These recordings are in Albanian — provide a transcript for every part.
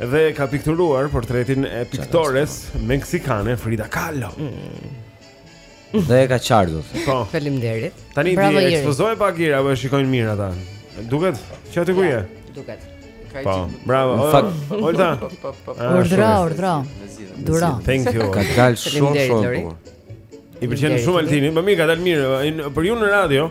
Dhe ka pikturuar portretin e piktores meksikane Frida Kahlo. Mm. Dhe e ka qartë. Po. Faleminderit. Tani Bravo, ti ekspozoje pak Ira, apo e shikojnë mirë ata. Duket që aty ku je. Duket. Po. Bravo. Në fakt, Olta. Ah, urdhra, urdhra. Urdhra. Thank you. Ka dalë shumë shumë. I pëlqen shumë Altini. Më mirë ka dalë mirë. Për ju në radio,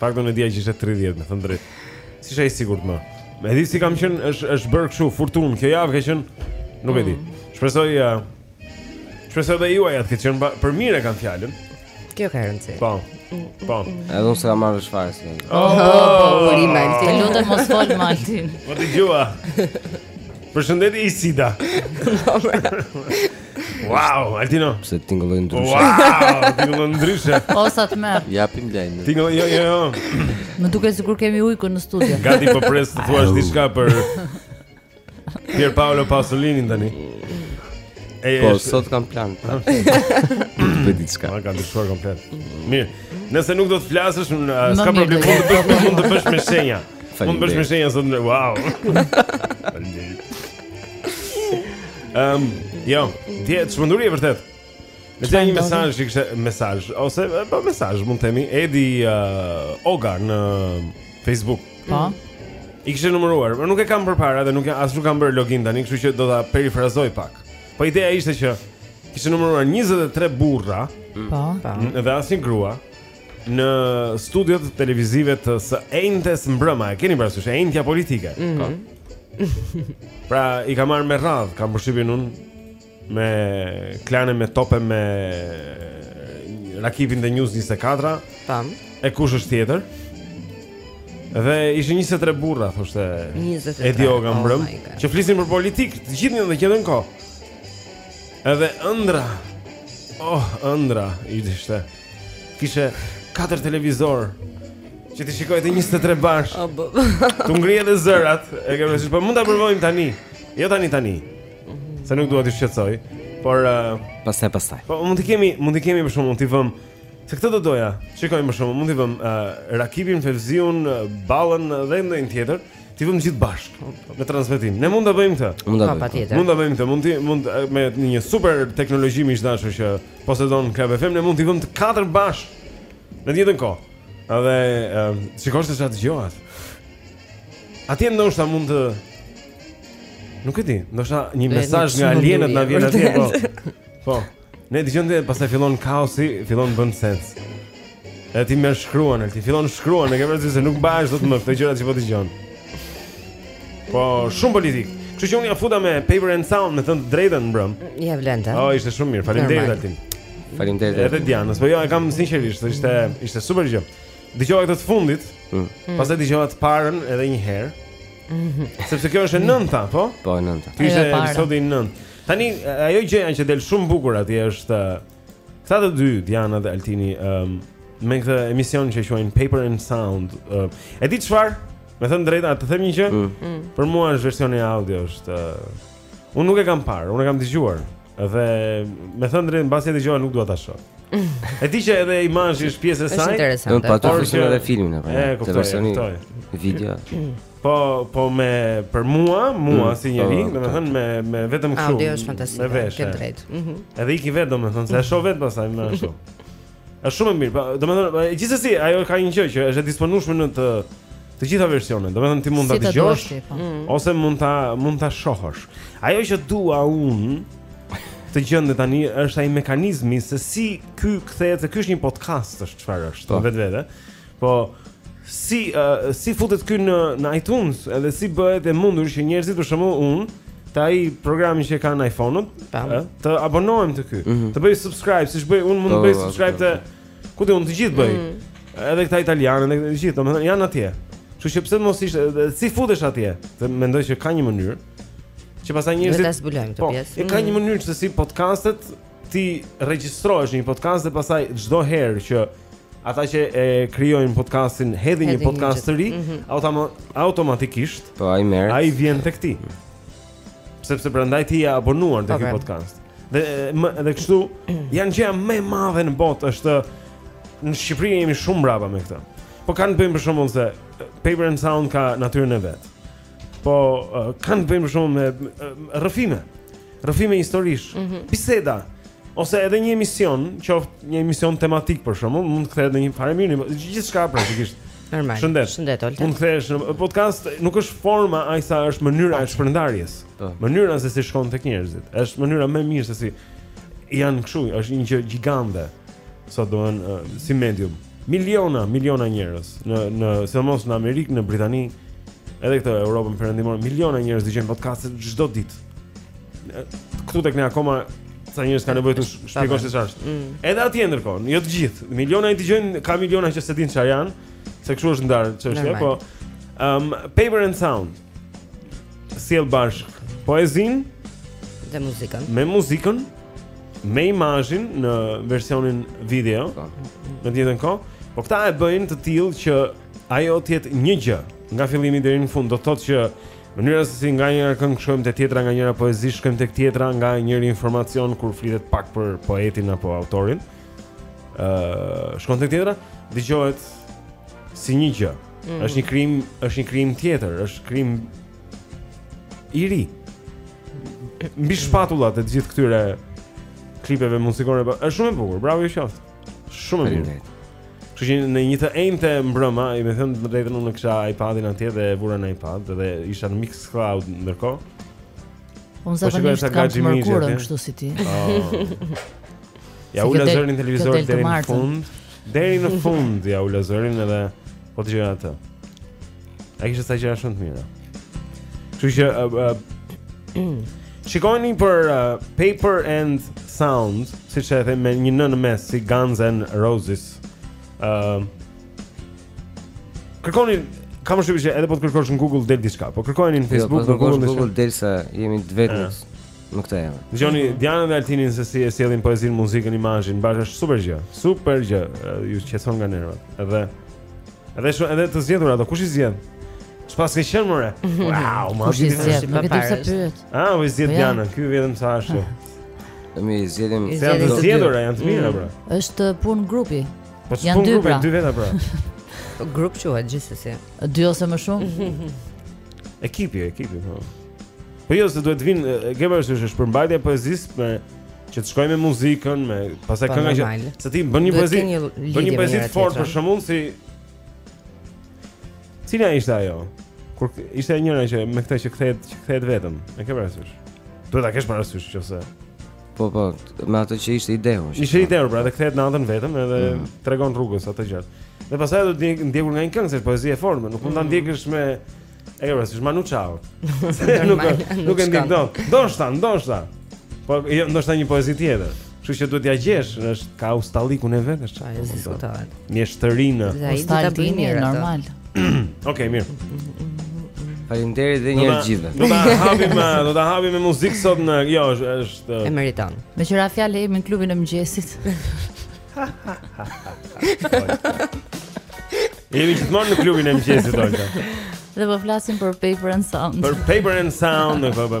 Pak, unë e dija që ishte 30, me thënë të drejtën S'isha e sigurt më E di si kam qenë, është, është bërë kështu, furtunë Kjo javë ka qenë, nuk e di mm. Shpresoj, uh, shpresoj dhe juaja të ketë qenë Për mirë e kam fjalën Kjo ka rëndësi Po, mm, po mm, Edhe unë s'e kam marrë, çfarë si një Oh, oh, oh, oh, Të lutem mos fol më Altin Po të dëgjova Përshëndetje i sida Wow, Altino. Pse tingëlloi ndryshe? Wow, tingëlloi ndryshe. O sa të mirë. Japim lajmin. Tingëlloi, jo, jo, jo. Më duket sikur kemi ujkun në studio. Gati po pres të thuash diçka për Pier Paolo Pasolini tani. Ej, po është... sot kam pllën. Për diçka. Më ka lëshuar komplet. Mirë. Nëse nuk do të flasësh, s'ka problem, mund të bësh me mund të bësh me shenja. Mund të bësh me shenja sot në wow. Ehm, jo, ti, është çmenduri e vërtetë. Më erdhi një mesazh, kishte mesazh ose po, mesazh mund të themi Edi uh, Oga në Facebook. Po. I kishte numëruar, por nuk e kam përpara dhe nuk as nuk kam bërë login tani, kështu që do ta perifrazoj pak. Po ideja ishte që kishte numëruar 23 burra. Po. Dhe asnjë grua. në studiot televizive të së enjtes mbrëma. E keni parasysh e enjtja politike. Mm -hmm. Pra i ka marrë me radhë, kam përshtypjen unë me Klanin me Topin me Rakipin dhe News 24. Tam. E kush është tjetër? Dhe ishin 23 burra, thoshte. 23. Edi Oga mbrëm, oh që flisin për politikë, të gjithë në të njëjtën kohë. Edhe ëndrra. Oh, ëndrra, ishte. Kishe 4 televizorë që t'i shikoje të 23 bashkë. T'u ngrije edhe zërat. E ke vështirë, po mund ta provojmë tani. Jo tani tani. Se nuk dua të shqetësoj, por uh, pastaj pastaj. Po mund të kemi, mund të kemi për shembull t'i vëmë se këtë do doja. Shikojmë për shembull, mund të vëmë uh, Rakipin, Fevziun, uh, Ballën dhe ndonjë tjetër. T'i vëmë gjithë bashkë në transmetim. Ne mund ta bëjmë këtë. Mund ta bëjmë. Mund ta bëjmë këtë. Mund ti mund me një super teknologji, miq të dashur, që Posedon Club FM ne mund t'i vëmë të katër bashkë në të njëjtën kohë. Edhe um, të shikosh se çfarë dëgjohet. Atje ndoshta mund të Nuk e di, ndoshta një mesazh nga alienët na vjen atje po. Po. Ne dëgjojmë dhe pastaj fillon kaosi, fillon bën sens. E ti më shkruan, e ti fillon shkruan, e ke vërësi se nuk bëhesh dot me këto gjëra që po dëgjojmë. Po, shumë politikë. Kështu që unë ja futa me Paper and Sound, me thënë drejtën mbrëmë. Ja vlente. O, ishte shumë mirë, faleminderit Altin. Faleminderit Altin. Edhe Dianës, po jo, e kam sinqerisht, ishte, ishte super gjë. Dëgjova këtë të fundit, mm. pastaj dëgjova të parën edhe një herë, mhm. sepse kjo është e nënta, po? Po, e nënta. Ky ishte episodi nëntë. Tani, ajo gjëja që del shumë bukur atje është... Këta të dy, Diana dhe Altini, um, me këtë emision që quajnë Paper and Sound. Uh, e di çfarë? Me thënë drejtë, të them një gjë. Mm. mm. Për mua është versioni audio është uh, unë nuk e kam parë, unë e kam dëgjuar. Dhe me thënë drejtë, mbasi e dëgjova nuk dua ta shoh. E di që edhe imazhi është pjesë e saj. Është interesante. Po, por që edhe filmin apo. Te versioni video. Po, po me për mua, mua mm, si njeri, po, domethënë me me vetëm kështu. Audio është fantastike. Me vesh. Ke të drejtë. Ëh. Mhm. Edhe ikën vetë domethënë, se e shoh vetë pastaj më ashtu. Është shumë e mirë. Domethënë, po, gjithsesi ajo ka një gjë që është e disponueshme në të të gjitha versionet. Domethënë ti mund ta dëgjosh po. mm. ose mund ta mund ta shohësh. Ajo që dua unë të gjej tani është ai mekanizmi se si ky kthehet se ky është një podcast është çfarë është. Vetvete. Po si uh, si futet ky në në iTunes, edhe si bëhet e mundur që njerëzit për shembull unë te ai programi që kam në iPhone, të abonohem te ky, mm -hmm. të bëj subscribe, siç bëj unë mund të po, bëj po, po, subscribe te ku ti unë të gjithë bëj. Mm -hmm. Edhe këta italianë, edhe të gjithë, domethënë janë atje. Kështu që pse mos ishte si futesh atje? Të mendoj që ka një mënyrë që pastaj njerëzit do ta zbulojmë këtë pjesë. Po, ka një mhm. mënyrë që si podcastet ti regjistrohesh një podcast dhe pastaj çdo herë që Ata që e krijojnë podcastin, hedhin një podcast të ri, mm -hmm. automatikisht, po ai merr. Ai vjen tek ti. Sepse prandaj ti je abonuar tek okay. podcast. Dhe më, dhe kështu janë gjëja më e madhe në botë është në Shqipëri jemi shumë mbrapa me këtë. Po ka, bëjnë për shembull se Paper and Sound ka natyrën e vet Po ka, bëjnë për shembull me rrëfime. Rrëfime historish, mm -hmm. biseda ose edhe një emision, qoftë një emision tematik për shembull, mund të kthehet në një farë mënyre, gjithçka praktikisht. Normal. Shëndet. Shëndet Olta. Mund të kthehet në podcast, nuk është forma aq sa është mënyra e shpërndarjes. Po. Mënyra se si shkon tek njerëzit. Është mënyra më e mirë se si janë kështu, është një gjë gjigande. Sidomos si medium. Miliona, miliona njerëz në në sidomos në Amerikë, në Britani, edhe këtë Europën Perëndimore, miliona njerëz dëgjojnë podcaste çdo ditë. Këtu tek ne akoma ca njerëz kanë nevojë t'u shpjegosh se ç'është. Mm. Edhe atje ndërkohë, jo të gjithë. Miliona i dëgjojnë, ka miliona që s'e dinë çfarë janë, se kështu është ndarë çështja, po um, Paper and Sound. sjell bashkë poezinë dhe muzikën. Me muzikën, me imazhin në versionin video. Po. Në të njëjtën kohë, po këta e bëjnë të tillë që ajo të jetë një gjë nga fillimi deri në fund. Do të thotë që mënyra se si nga njëra këngë shkojmë te tjetra, nga njëra poezi shkojmë tek tjetra, nga njëri informacion kur flitet pak për poetin apo autorin, ë uh, shkon tek tjetra, dëgjohet si një gjë. Mm. Është një krijim, është një krijim tjetër, është krijim i ri. Mbi shpatullat e të gjithë këtyre klipeve muzikore, po, është shumë e bukur. Bravo ju qoftë. Shumë e mirë. Kështu që në një të enjte mbrëma, me thënë të drejtën unë kisha iPadin atje dhe e vura në iPad dhe isha në Mixcloud ndërkohë. Unë zakonisht e kam të mërkurën kështu si ti. Oh. Ia ula zërin televizorit deri në fund. Deri në fund ia ula zërin edhe po dëgjoja atë. Ai kishte ca gjëra shumë të mira. Kështu që uh, uh, shikojeni për uh, Paper and Sound, siç e them me një n në mes si Guns N' Roses. Ëm uh, Kërkoni kam shumë gjë, edhe po të kërkosh në Google del diçka. Po kërkojeni në jo, Facebook, jo, po në Google, Google del se jemi të vetmit. Me këtë emër. Dëgjoni Dianën dhe Altinin se si e sjellin poezinë, muzikën, imazhin, bashkë është super gjë. Super gjë. Ju qetëson nga nervat. Edhe edhe shumë edhe të zgjedhura ato. Kush i zgjedh? Çfarë ke qenë more? Wow, ma di të thësh më parë. Ah, i zgjedh po Diana, ky vetëm sa ashtu. Mi zgjedhim se janë të zgjedhura, janë të mira pra. Mm. Është punë grupi. Po janë dy pra. Dy veta pra. Grup quhet gjithsesi. Dy ose më shumë. Ekipi, ekipi, po. Po jo, se duhet të vinë, e ke parasysh është përmbajtja e poezisë me që të shkojë me muzikën, me pastaj Po, kënga që normal. se ti bën një Duhet poezi, të kenë një bën lidhje një me poezi njëra të fortë për tjetrën. shembull si Cila ishte ajo? Kur k- ishte njëra që me këtë që kthehet, që kthehet vetëm. E ke parasysh? Duhet ta kesh parasysh nëse Po po, me atë që ishte i dehur. Ishte i dehur, pra, dhe kthehet natën vetëm edhe mm -hmm. tregon rrugës atë gjë. Dhe pastaj do ndjekur nga një këngë se poezia e fortë, nuk mund ta mhm. ndjekësh me e pra, si Manu Chao. nuk nuk e ndjek dot. Ndoshta, ndoshta. Po jo, ndoshta një poezi tjetër. Kështu që duhet t'ia gjesh, është ka ustallëkun e vet, është. Ai diskutohet. Mjeshtërinë. Po ustallëkun normal. Okej, mirë. Faleminderit dhe një herë të gjithëve. Do ta hapim, do ta hapim me muzikë sot në, jo, është është e meriton. Meqë ra fjala jemi në klubin e mëngjesit. Jemi gjithmonë në klubin e mëngjesit Olta. Dhe po flasim për Paper and Sound. Për Paper and Sound, po po.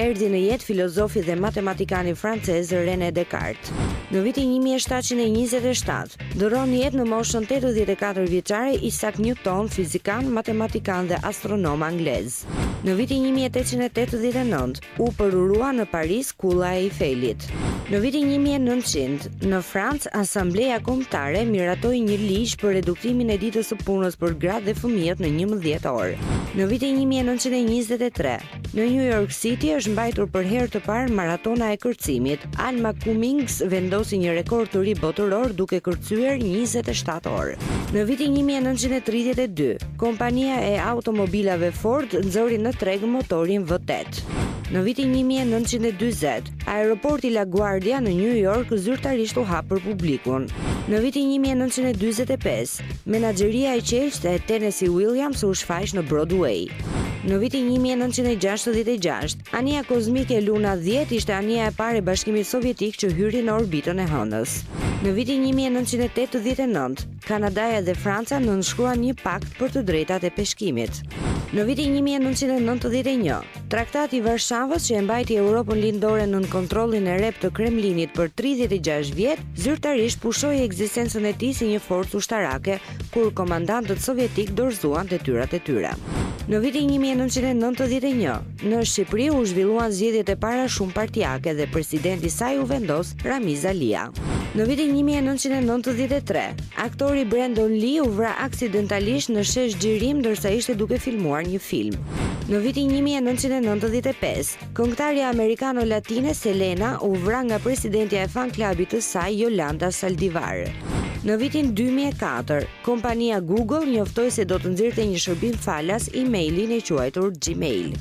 Erdhi në jetë filozofi dhe matematikani francez René Descartes. Në vitin një mijë e shtatëqind e njëzet e shtatë, ndërron jetë në moshën tetëdhjetë e katër vjeçare Isaac Newton, fizikan, matematikan dhe astronom anglez. Në vitin një mijë e tetëqind e tetëdhjetë e nëntë, u përurua në Paris Kulla e Eifelit. Në vitin një mijë e nëntëqind, në Francë Asambleja Kombëtare miratoi një ligj për reduktimin e ditës së punës për gratë dhe fëmijët në njëmbëdhjetë orë. Në vitin një mijë e nëntëqind e njëzet e tre, Në New York City është mbajtur për herë të parë maratona e kërcimit. Alma Cummings vendosi një rekord të ri botëror duke kërcyer 27 orë. Në vitin 1932, kompania e automobilave Ford nxori në treg motorin V8. Në vitin 1940, Aeroporti La Guardia në Nju Jork zyrtarisht u hap për publikun. Në vitin një mijë e nëntëqind e dyzet e pesë, menaxheria e qelqtë e Tennessee Williams u shfaq në Broadway. Në vitin një mijë e nëntëqind e gjashtëdhjetë e gjashtë, anija kozmike Luna dhjetë ishte anija e parë e Bashkimit Sovjetik që hyri në orbitën e Hënës. Në vitin një mijë e nëntëqind e tetëdhjetë e nëntë, Kanadaja dhe Franca nënshkruan një pakt për të drejtat e peshkimit. Në vitin një mijë e nëntëqind e nëntëdhjetë e një, Traktati i Varshavës që e mbajti Europën Lindore nën kontrollin e rreptë të Kremlinit për 36 vjet, zyrtarisht pushoi ekzistencën e tij si një forcë ushtarake, kur komandantët sovjetikë dorëzuan detyrat e tyre. Në vitin një mijë e nëntëqind e nëntëdhjetë e një, në Shqipëri u zhvilluan zgjedhjet e para shumëpartiake dhe presidenti i saj u vendos Ramiz Alia. Në vitin një mijë e nëntëqind e nëntëdhjetë e tre, aktori Brendon Li u vra aksidentalisht në shesh xhirim ndërsa ishte duke filmuar një film. Në vitin një mijë e nëntëqind e nëntëdhjetë e pesë, këngëtarja amerikano-latine Selena u vra nga presidentja e fan klabit të saj, Yolanda Saldivar. Në vitin dy mijë e katër, kompania Google njoftoi se do të nxirrte një shërbim falas emailin e quajtur Gmail.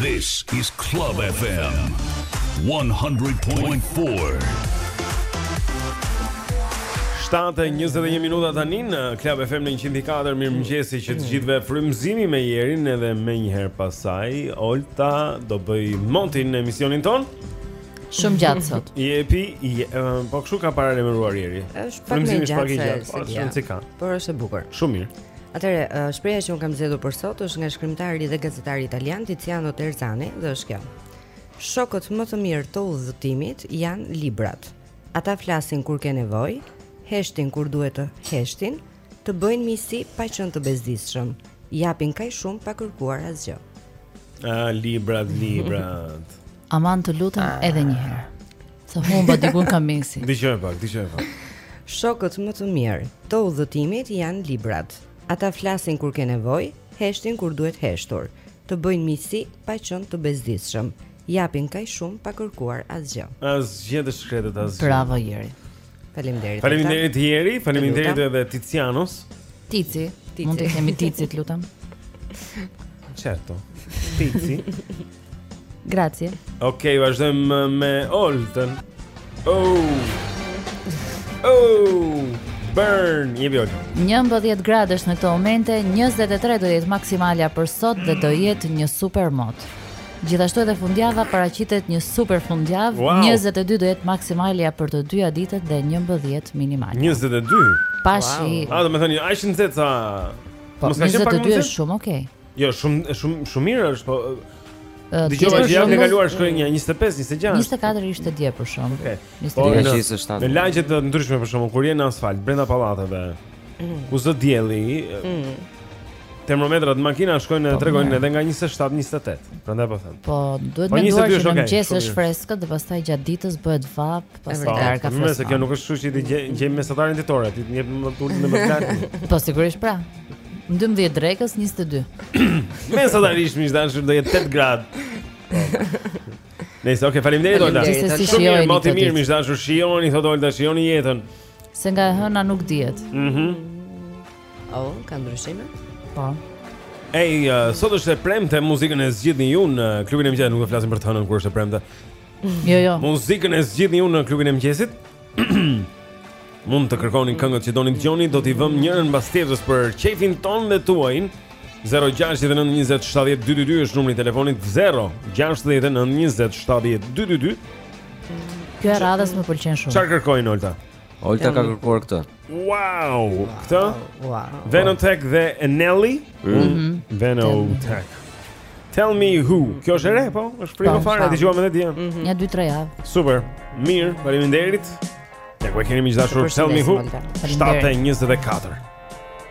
This is Club FM 100.4. 7:21 minuta tani në Club FM në 104 mirëmëngjesi që Gjithve frymëzimi me Jerin edhe menjëherë pastaj Olta do bëjë motin në emisionin tonë Shumë gjatë sot Jepi, je, po kështu ka paralajmëruar Jeri është pak më gjatë se gjatë, po, është një çikë Por është e bukur Shumë mirë Atëherë, shprehja që unë kam zgjedhur për sot është nga shkrimtari dhe gazetari italian Tiziano Terzani dhe është kjo Shokët më të mirë të udhëtimit janë librat Ata flasin kur ke nevojë, heshtin kur duhet të heshtin Të bëjnë miqësi pa qenë të bezdisshëm. Japin kaq shumë pa kërkuar asgjë. Ah, librat, librat. Aman të lutem ah. edhe një herë. Sa humba dikun ka mesi. Dëgjoj pak, dëgjoj pak. Shokët më të mirë të udhëtimit janë librat. Ata flasin kur ke nevojë, heshtin kur duhet heshtur, të bëjnë miqësi pa qenë të bezdisshëm. Japin kaq shumë pa kërkuar asgjë. Asgjë të shkretët asgjë. Bravo Jeri. Faleminderit. Faleminderit Jeri, faleminderit edhe Tizianos. Tizi, Tizi. Mund të kemi Tizi, të lutem. Certo. Tizi. Grazie. Okej, okay, vazhdojmë me Oltën. Oh. Oh. Burn, një vjoj. 11 gradë është në këto momente, 23 do jetë maksimalja për sot dhe do jetë një super mot. Gjithashtu edhe fundjava paraqitet një super fundjavë. Wow. 22 do jetë maksimalja për të dyja ditët dhe 11 minimalja. 22. Pashi. Wow. A domethënë a është nxehtë sa Po, Mos ka qenë pak nxehtë? Është shumë okay. Jo, shumë shumë shumë mirë është, po Dëgjova që janë kaluar shkruaj një 25, 26. 24 ishte dje për shkak. Okej. Po, në lagje të ndryshme për shkak kur je në asfalt brenda pallateve. Ku zë dielli. Mm. Termometrat në makina shkojnë në po, tregojnë edhe nga 27 28. Prandaj po them. Po, duhet po, të menduar që në mëngjes është freskët dhe pastaj gjatë ditës bëhet vapë, pastaj darka po, freskët. Nëse kjo nuk është kështu që ti gjej mesataren ditore, ti jep më turpin në mëngjes. Po sigurisht pra. 12 drekës 22. Mesatarisht miq të dashur do jetë 8 gradë. Nëse okay, faleminderit Olta. Shumë mirë, moti mirë, miq të dashur shijoni, thotë Olta, shijoni jetën. Se nga e hëna nuk dihet. Mhm. Mm oh, ka ndryshime? Po. Ej, uh, sot është e premte, muzikën e zgjidhni ju në klubin e mëngjesit, nuk do të flasim për të hënën kur është e premte. Jo, jo. Muzikën e zgjidhni ju në klubin e mëngjesit. Mund të kërkoni këngët që doni të dëgjoni, do t'i vëmë njërën mbas tjetrës për qejfin tonë dhe tuajin. 0692070222 është numri i telefonit 0692070222. Kjo e radhës më pëlqen shumë. Çfarë kërkon Olta? Olta ka kërkuar këtë. Wow, këtë? Wow. Vanotek dhe Eneli. Mhm. Mm mm-hmm. Vanotek. Tell me who. Kjo është e re, po? Është prima po, fare, e dëgjuam edhe dje. Mhm. Një 2-3 javë. Super. Mirë, faleminderit. E kemi miq të dashur, tell me who. 7:24.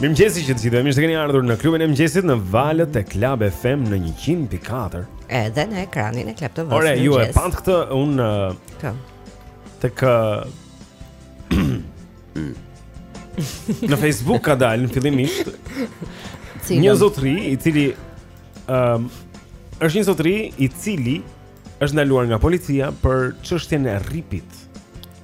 Mirëmëngjesi miq të gjithëve. Mirë se keni ardhur në klubin e mëngjesit në valët e Club FM në 100.4. Edhe në ekranin e Club TV. Ore ju e patë këtë un kë. Tek Në Facebook ka dalë në fillimisht një zotri i cili ëm um, është një zotri i cili është ndaluar nga policia për çështjen e rripit.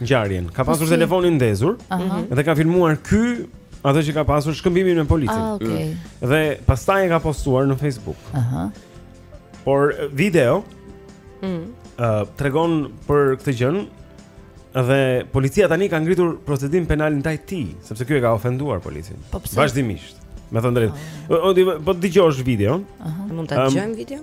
ngjarjen. Ka pasur si. telefonin ndezur uh -huh. dhe ka filmuar ky atë që ka pasur shkëmbimin me policin. Ah, okay. Mm. Dhe pastaj e ka postuar në Facebook. Aha. Uh -huh. Por video ëh mm. uh, tregon për këtë gjën dhe policia tani ka ngritur procedim penal ndaj tij, sepse ky e ka ofenduar policin. Po Vazhdimisht. Me thënë të drejtën. Oh. Po ta dëgjosh videon? Aha. Uh -huh. Mund ta dëgjojmë um, videon?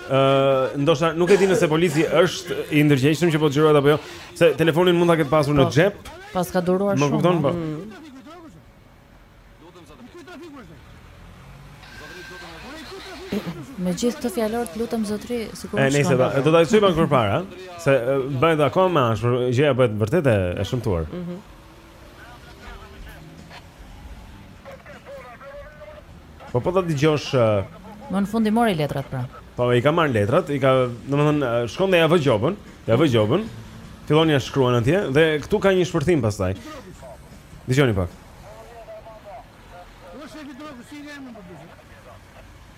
Ëh, ndoshta nuk e di nëse polici është i ndërgjegjshëm që po xhirohet apo jo, se telefonin mund ta ketë pasur në po, xhep. Po s'ka duruar shumë. Më kupton po. Mm. Me gjithë këtë fjalor të lutem zotëri sikur është nëse, E do të ajësujë banë kërë para Se bëhet dhe akoma më ashtu Gjëja bëhet vërtet e shëmtuar mm -hmm. Po po ta dëgjosh Më në fund i mori letrat pra. Po i ka marrë letrat, i ka, domethënë, shkon dhe ja vë gjobën, ja vë gjobën. Fillon ja shkruan atje dhe këtu ka një shpërthim pastaj. Dëgjoni pak.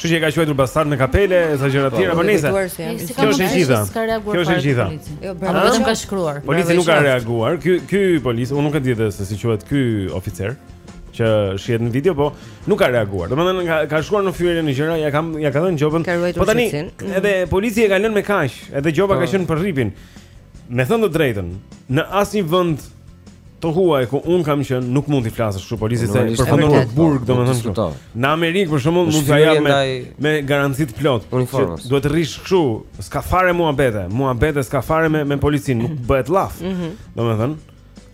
Kështu që e ka quajtur bastard me kapele, sa gjëra të tjera, po nëse. Kjo është e gjitha. Kjo është e gjitha. Jo, bravo, vetëm kaq shkruan. Polici nuk ka reaguar. Ky ky polic, unë nuk e di edhe se si quhet ky oficer që shihet në video, po nuk ka reaguar. Domethënë ka ka shkuar në fyerje në gjëra, ja kam ja ka dhënë gjobën. Po tani edhe polici e ka lënë me kaq, edhe gjoba ka po. qenë për rripin. Me thënë të drejtën, në asnjë vend të huaj ku unë kam qenë nuk mund t'i flasësh kështu policit se përfundon në burg domethënë kështu. Në Amerikë për shembull mund të jap me me garanci të plotë. Duhet të rrish kështu, s'ka fare muhabete, muhabete s'ka fare me me policin, nuk mhm. bëhet llaf. Mhm. Domethënë,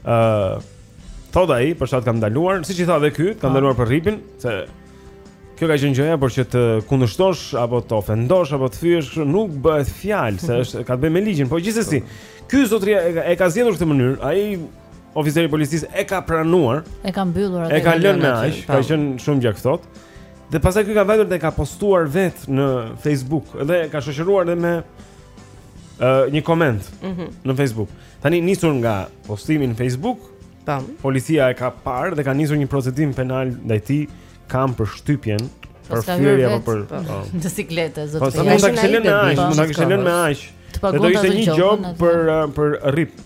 ë uh, thotë ai, për çka të kam ndaluar, siç i tha edhe ky, kam ah. ndaluar për rripin se Kjo ka qenë gjëja, por që të kundërshtosh apo të ofendosh apo të fyesh kështu nuk bëhet fjalë, se mhm. është ka të bëjë me ligjin. Po gjithsesi, ky zotëri e, e ka zgjedhur këtë mënyrë. Ai oficeri i policisë e ka pranuar. E ka mbyllur atë. E ka lënë me aq, ka qenë shumë gjakftohtë. Dhe pastaj ky ka vajtur dhe e ka postuar vetë në Facebook dhe e ka shoqëruar edhe me uh, një koment mm -hmm. në Facebook. Tani nisur nga postimi në Facebook, Tam. Policia e ka parë dhe ka nisur një procedim penal ndaj tij, kam përshtypjen po për fyerje apo për po. Po. në siklet zot. Po sa mund ta kishin lënë me aq, mund ta kishin lënë me aq. Do të ishte një gjobë për uh, për rip.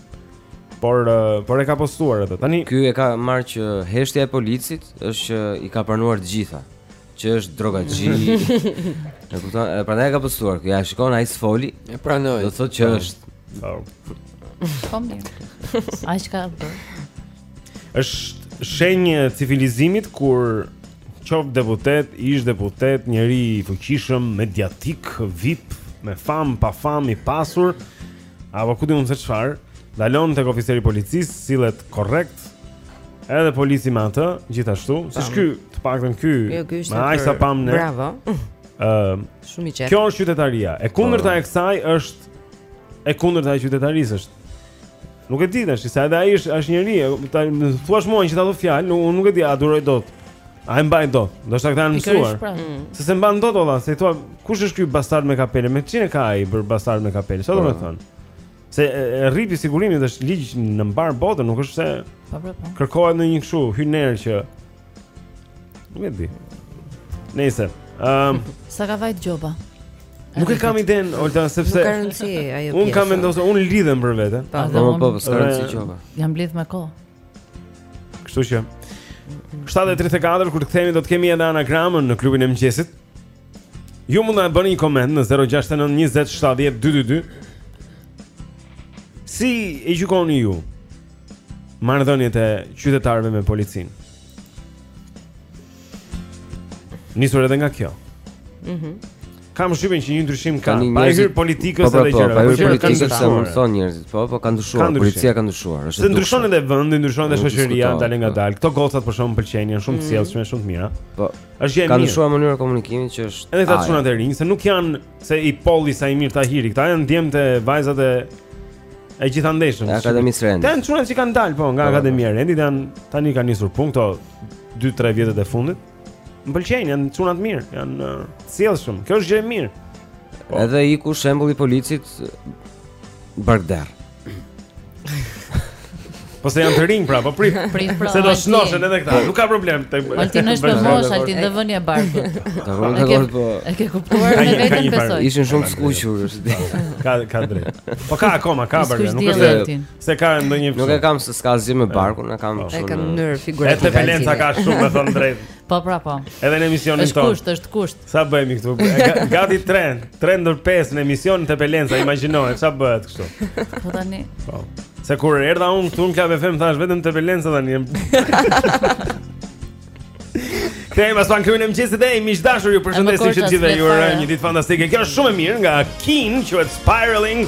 Por uh, por e ka postuar atë. Tani ky e ka marrë që heshtja e policit është që i ka pranuar të gjitha. që është drogaxhi. E kupton? E prandaj e ka postuar. Ja shikon ai s'foli. E pranoi. Do thotë që po. është. Po. Po mirë. Ai çka bën? Është shenjë e civilizimit kur qoftë deputet, ish deputet, njeri i fuqishëm, mediatik, VIP, me famë, pa famë, i pasur, apo ku di un se çfarë, ndalon tek oficeri i policisë, sillet korrekt. Edhe polici me atë, gjithashtu, siç ky, të paktën ky, jo, me aq sa pam ne. Bravo. Ëm, shumë i qetë. Kjo është qytetaria. E kundërta po. e kësaj është e kundërta e qytetarisë është. Nuk e di tash, se edhe ai është është njëri, ta thuash mua ato fjalë, unë nuk e di, a i duroj dot. A e mban dot? Do thotë këta janë mësuar pra. mm. Se s'e mban dot valla Se i thua Kush është ky bastard me kapele Me kë e ka ai për bastard me kapele Sa do me po. thënë Se rripi i sigurimit është ligj në mbarë botën Nuk është se po, po, Kërkohet në një kështu Hynerë që Nuk e di Nëse um, Sa ka vajtë gjoba Nuk e kam iden, Olta, sepse Nuk ka rëndësi ajo pjesë Unë kam mendosë, unë lidhem për vete Po, po, po, s'ka rëndësi gjoba Jam lidhur me kohë Kështu që 7:34 kur të kthehemi do të kemi edhe anagramën në klubin e mëngjesit. Ju mund të na bëni një koment në 069 20 70 222. Si e gjykoni ju marrëdhëniet e qytetarëve me policinë? Nisur edhe nga kjo. Mhm. Mm Kam shpresën që një ndryshim ka, pa i hyrë politikës po, po, edhe po, gjëra, pa i hyrë politikës edhe se mund thonë njerëzit, po, po, ka ndryshuar, policia ka ndryshuar, është të Se ndryshon edhe vendi, ndryshon edhe shoqëria, dalëngadalë, këto gocat për shembull më pëlqejnë, janë shumë të mm. sjellshme, shumë të mira, po, është gjë e mirë. Ka ndryshuar mënyra e komunikimit që është Edhe këta çunat e rinj, se nuk janë si i polli Zahiri Tahirin, këta janë djemtë e vajzat e E gjitha ndeshëm nga Akademia e Rendit Tanë çunat që kanë dalë po nga Akademia e Rendit Tani kanë nisur punë këto 2-3 vitet e fundit Më pëlqejnë, janë çuna të mirë, janë uh, të sjellshëm. Kjo është gjë e mirë. Po. Edhe iku shembulli i policit barkderr. Po se janë të rinj pra, po prit. Se do shëndoshen edhe këta. Nuk ka problem. Altin është me moshë, Altin do vënë barkun. Ta vëmë të gol po. E ke kuptuar me veten besoj. Ishin shumë të skuqur. Ka ka të drejtë. Po ka akoma ka barkun, nuk është. Se ka ndonjë Nuk e kam se s'ka asgjë me barkun, e kam shumë. E kam në mënyrë figurative. Edhe Valenca ka shumë me thënë të drejtën. Po pra po. Edhe në emisionin tonë. Është kusht, është kusht. Sa bëhemi këtu? Gati tre, tre ndër pesë në emision te Valenca, imagjinoje, sa bëhet kështu. Po tani. Po. Se kur erdha unë këtu në Club FM thashë vetëm te Valenca tani. Jemi te klubi i mëngjesit miq të dashur ju përshëndesim të gjithëve ju uroj një ditë fantastike. Kjo është shumë e mirë nga Keane, quhet Spiralling.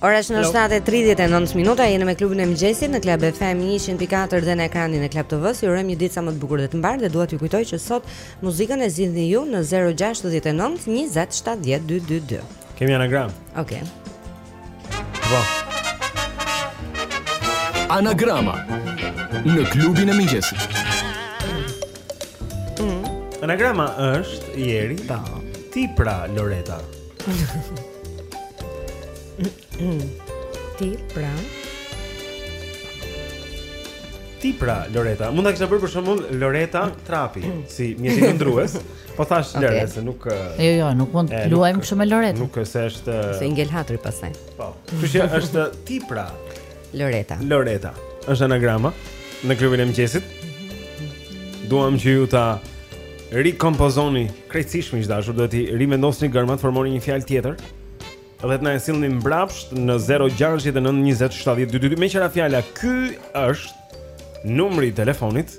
Ora është në 7:39 minuta, jemi me klubin e mëngjesit në Club FM 104 dhe në ekranin e Club TV-s. Ju urojmë një ditë sa më të bukur dhe të mbarë dhe dua t'ju kujtoj që sot muzikën e zgjidhni ju në 069 20 70 222. Kemi anagram. Okej. Okay. Po. Anagrama në klubin e mëngjesit. Mm. Anagrama është ieri. Po. Ti pra Loreta. Ti pra Ti pra Loreta, mund ta kisha bërë për shembull Loreta Trapi, si mjet i ndryshëm, po thash okay. Loreta se nuk Jo, jo, nuk mund të luajmë kështu me Loreta. Nuk është se është se i ngel hatri pastaj. Po. Kështu që është ti pra. Loreta. Loreta. Është anagrama në klubin e mëngjesit. Duam që ju ta rikompozoni krejtësisht miq të dashur, duhet t'i rivendosni gërmat, formoni një fjalë tjetër. Dhe të na e sillni mbrapsht në 069 20 70 222. Meqë ra fjala, ky është numri i telefonit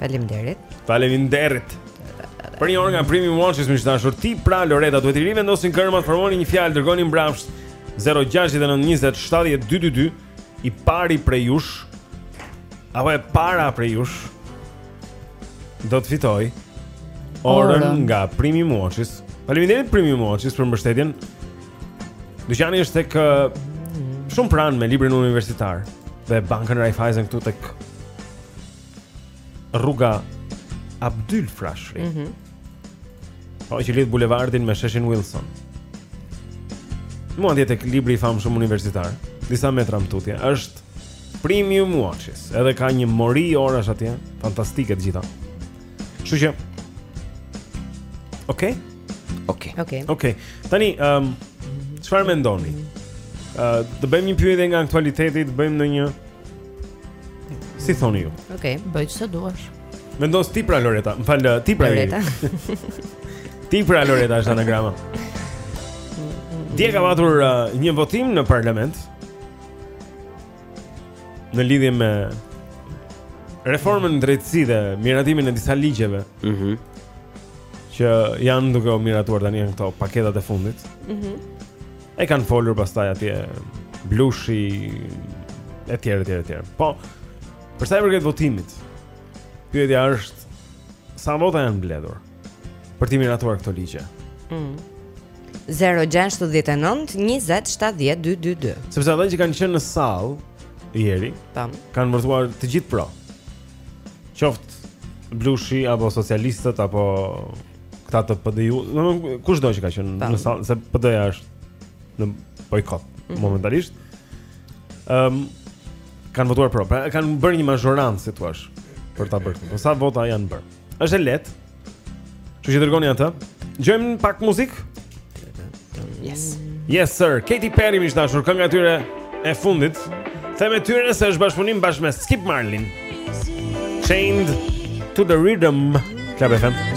Faleminderit. Faleminderit. Për një orë nga Premium Watches miq të dashur ti pra Loreta duhet t'i rivendosni gërmat formoni një fjalë dërgoni mbrapsht 0692070222 i pari prej jush apo e para prej jush do të fitojë orën nga Premium Watches. Faleminderit Premium Watches për mbështetjen. Dyqani është tek shumë pranë me librin universitar dhe bankën Raiffeisen këtu tek rruga Abdyl Frashëri. Mhm. Mm po që lidh bulevardin me sheshin Wilson. Mu atje tek libri i famshëm universitar, disa metra më tutje. Është Premium Watches, edhe ka një mori orash atje, fantastike të gjitha. Kështu që Okej. Okay? Okej. Okay. Okej. Okay. Okay. Tani, ehm, um, çfarë mendoni? Ëh, uh, të bëjmë një pyetje nga aktualiteti, të bëjmë ndonjë Si thoni ju? Okej, okay, bëj çfarë duash. Vendos ti pra Loreta, më fal, ti pra Loreta. ti pra Loreta është anagrama. Dje ka patur uh, një votim në parlament në lidhje me reformën në drejtësi dhe miratimin e disa ligjeve. Mhm. Mm që janë duke u miratuar tani në këto paketat e fundit. Mhm. Mm E kanë folur pastaj atje Blushi etj etj etj. Po për sa i përket votimit, pyetja është sa vota janë mbledhur për t'i miratuar këto ligje. Mm. 069 20 70 222. Sepse ata që kanë qenë në sallë Eri, tam, kanë votuar të gjithë pro. Qoftë Blushi apo socialistët apo këta të PDIU-së, domethënë kushdo që ka qenë në sallë, se PD-ja është në bojkot mm -hmm. momentalisht. Ëm um, kanë votuar pro, pra kanë bërë një mazhorancë, si të thuash, për ta bërë. Po sa vota janë bërë? Është e lehtë. Kështu që dërgoni atë. Dëgjojmë pak muzikë. Yes. Yes sir. Katy Perry miq të dashur kënga e tyre e fundit. Them e tyre se është bashkëpunim bashkë me Skip Marlin. Chained to the rhythm. Klab FM.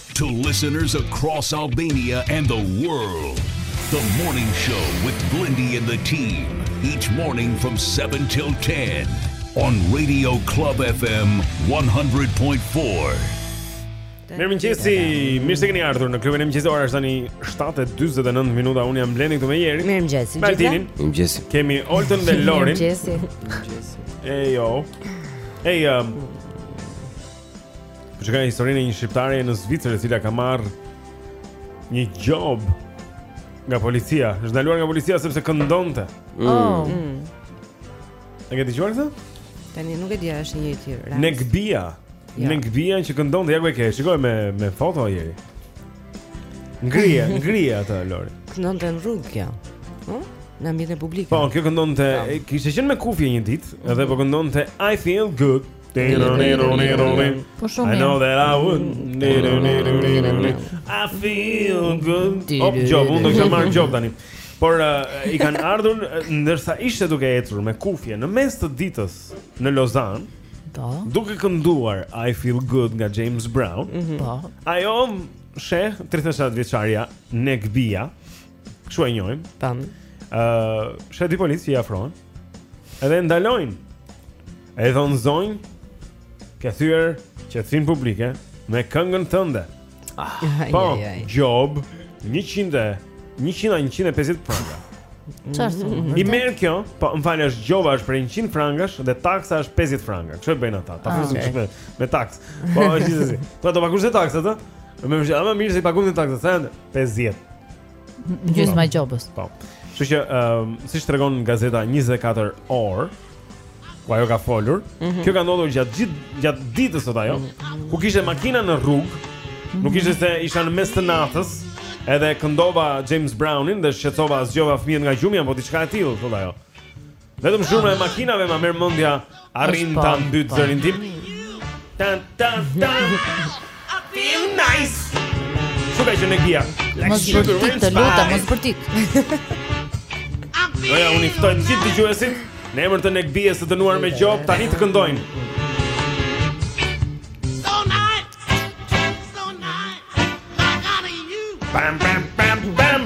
To listeners across Albania and the world, the morning show with Blendi and the team, each morning from 7 till 10 on Radio Club FM 100.4. Mirë mëngjesi, mirë se keni ardhur në klubin e mëngjesit. Ora është tani 7:49 minuta. Unë jam Blendi këtu me Jerin. Mirë mëngjesi. Me Altinin. Mirë mëngjesi. Kemi Oltën dhe Lorin. Mirë mëngjesi. Ej jo. Ej, um, Që ka historinë e një shqiptare në Zvicër e cila ka marrë një gjobë nga policia. Është ndaluar nga policia sepse këndonte. Mm. Oh. Mm. E ke dëgjuar këtë? Tani nuk e di a është një rast i tillë. Negbia. Ja. Negbia që këndonte, ja ku e ke. Shikoj me me foto Jeri. Ngrije, ngrije atë Lori. Këndonte në rrugë kjo. Ëh? Në ambientin publik. Po, kjo këndonte, kishte qenë me kufje një ditë, edhe po këndonte I feel good. Mm. Po shumë. I know that I would. I feel good. Hop, gjobë, unë do kisha marrë gjobë tani. Por uh, i kanë ardhur ndërsa ishte duke ecur me kufje në mes të ditës në Lozan. Po. Duke kënduar I feel good nga James Brown. Mhm. Po. Ajo sheh 37 vjeçarja Negbia. Kështu e njohim. Tan. Ë, uh, sheh policinë i afron. Edhe e ndalojnë. E i thonë zonjë. Ke thyer qetësinë publike me këngën tënde. Ah, po, gjobë 100 100 150 franga. Çfarë? I merr kjo, po më fal është gjoba është për 100 frangash dhe taksa është 50 franga. Çfarë bëjnë ata? Ta ah, fusin me me taksë. Po, gjithsesi. Po do paguash taksa ata? Më vjen, ama mirë se i paguam taksat domethënë 50. Gjysma e gjobës. Po. Kështu që, um, siç tregon gazeta 24 orë, ku ajo ka folur, mm -hmm. kjo ka ndodhur gjatë gjithë gjatë ditës thotë ajo, mm -hmm. ku kishte makina në rrugë, mm -hmm. nuk ishte se isha në mes të natës, edhe këndova James Brownin dhe shqetësova a zgjova fëmijët nga gjumi apo diçka e tillë, thotë ajo. Vetëm zhurma e makinave ma merr mendja arrin ta mbyt zërin tim. Tan tan tan. I feel nice. Çuka që Nekbia. Mos bërtit të lutem, mos bërtit. Doja unë i ftoj gjithë dëgjuesit Në emër të nekvije së të nuar me gjobë Tani të këndojnë Bam, bam, bam, bam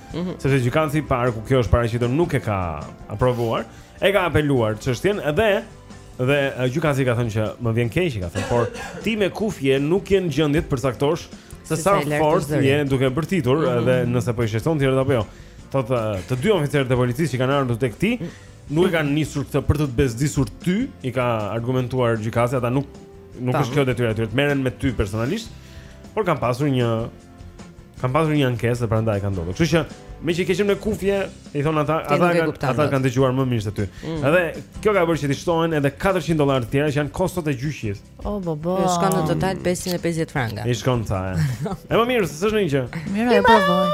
Mhm. Sepse gjykatësi i parë ku kjo është paraqitur nuk e ka aprovuar, e ka apeluar çështjen dhe dhe e, gjykatësi ka thënë që më vjen keq, ka thënë, por ti me kufje nuk je në gjendje të përcaktosh se Se sa sa i lartë është fort zëri. je duke bërtitur dhe nëse po i shqetëson të tjerët apo jo. Thotë e, të dy oficerët e policisë që kanë ardhur tek ti nuk e kanë nisur këtë për të të bezdisur ty, i ka argumentuar gjykatësi, ata nuk nuk Tam. është kjo detyra e tyre, të merren me ty personalisht, por kanë pasur një Kanë pasur një ankesë dhe prandaj ka ndodhur. Kështu që meqë ke qenë me kufje, i thon ata, ata kanë ata kanë dëgjuar më mirë se ty. Mm. Edhe kjo ka bërë që t'i shtohen edhe 400 dollarë të tjerë që janë kostot e gjyqit. O oh, bo bo. I shkon në total 550 franga. I shkon sa. E më mirë, s'është një gjë. Mirë, e provoj.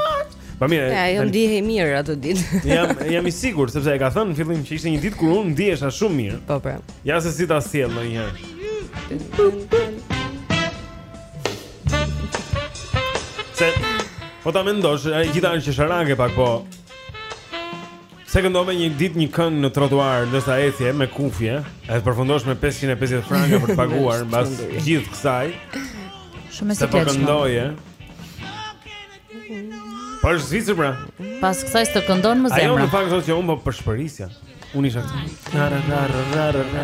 Po mirë. Ja, ajo ndihej mirë atë ditë. Jam jam i sigurt sepse e ka thënë në fillim që ishte një ditë kur unë ndihesha shumë mirë. Po po. Ja se si ta sjell ndonjëherë. Se Po ta mendosh, e gjitha është qesharake pak po Se këndove një ditë një këngë në trotuar Ndërsa ecje me kufje E të përfundosh me 550 franga për të paguar mbas gjithë kësaj Shumë e si po këndoje Po është Zvicër pra. Pas kësaj të këndon mo zemra. Ajo në fakt thotë që un po përshpërisja. Un isha. Na na na na na na.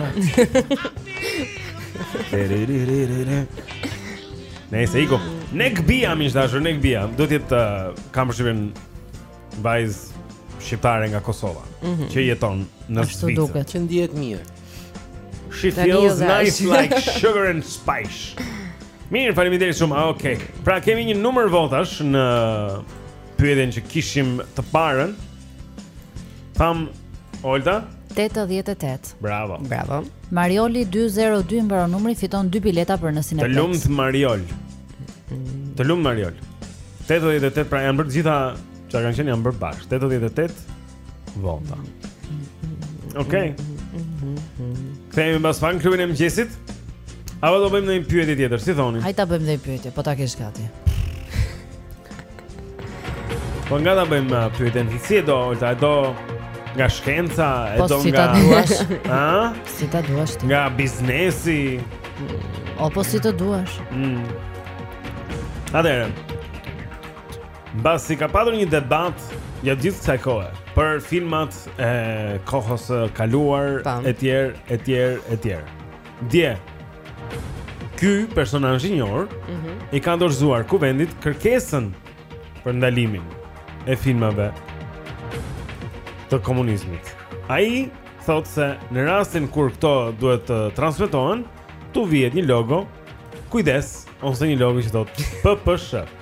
Ne se iko. Nekbia më e dashur, Nekbia. Duhet të jetë uh, kam përshtypjen vajzë shqiptare nga Kosova, mm -hmm. që jeton në Zvicër. Ashtu duket, që ndihet mirë. She feels nice like sugar and spice. Mirë, faleminderit shumë. Ah, okej. Okay. Pra kemi një numër votash në pyetjen që kishim të parën. Pam Olta 88. Bravo. Bravo. Marioli 202 mbaron numri, fiton dy bileta për në Cineplex. Të lumtë Mariol. Të lumtë Mariol. 88 pra janë bërë gjithë ça kanë qenë janë bërë bashkë. 88 vota. Okej. Okay. Kthehemi pas pak klubi i mëngjesit. Apo do bëjmë ndonjë pyetje tjetër, si thoni? Hajde ta bëjmë ndonjë pyetje, po ta kesh gati. Po nga ta bëjmë uh, pyetjen, si e do, ta do nga shkenca, e po, do si nga... Po si ta duash. Ha? Si ta duash ti. Nga biznesi. O, po si ta duash. Mm. Atëherë. Mbasi ka patur një debat gjatë gjithë kësaj kohe për filmat e kohës së kaluar etj etj etj. Dje ky personazh i njohur mm -hmm. i ka dorëzuar kuvendit kërkesën për ndalimin e filmave të komunizmit. Ai thotë se në rastin kur këto duhet të transmetohen, t'u vihet një logo. Kujdes, ose një logo që thotë PPSH.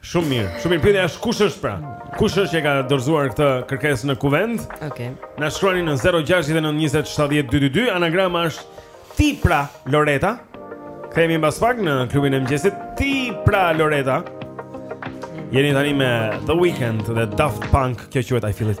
Shumë mirë. Shumë mirë. Pyetja është kush është pra? Kush është që ka dorëzuar këtë kërkesë në Kuvend? Okej. Okay. Na shkruani në 0692070222. Anagrama është Ti pra Loreta. Kemi mbas pak në klubin e mëngjesit Ti pra Loreta. Jeni tani me The Weeknd dhe Daft Punk, kjo quhet I Feel It.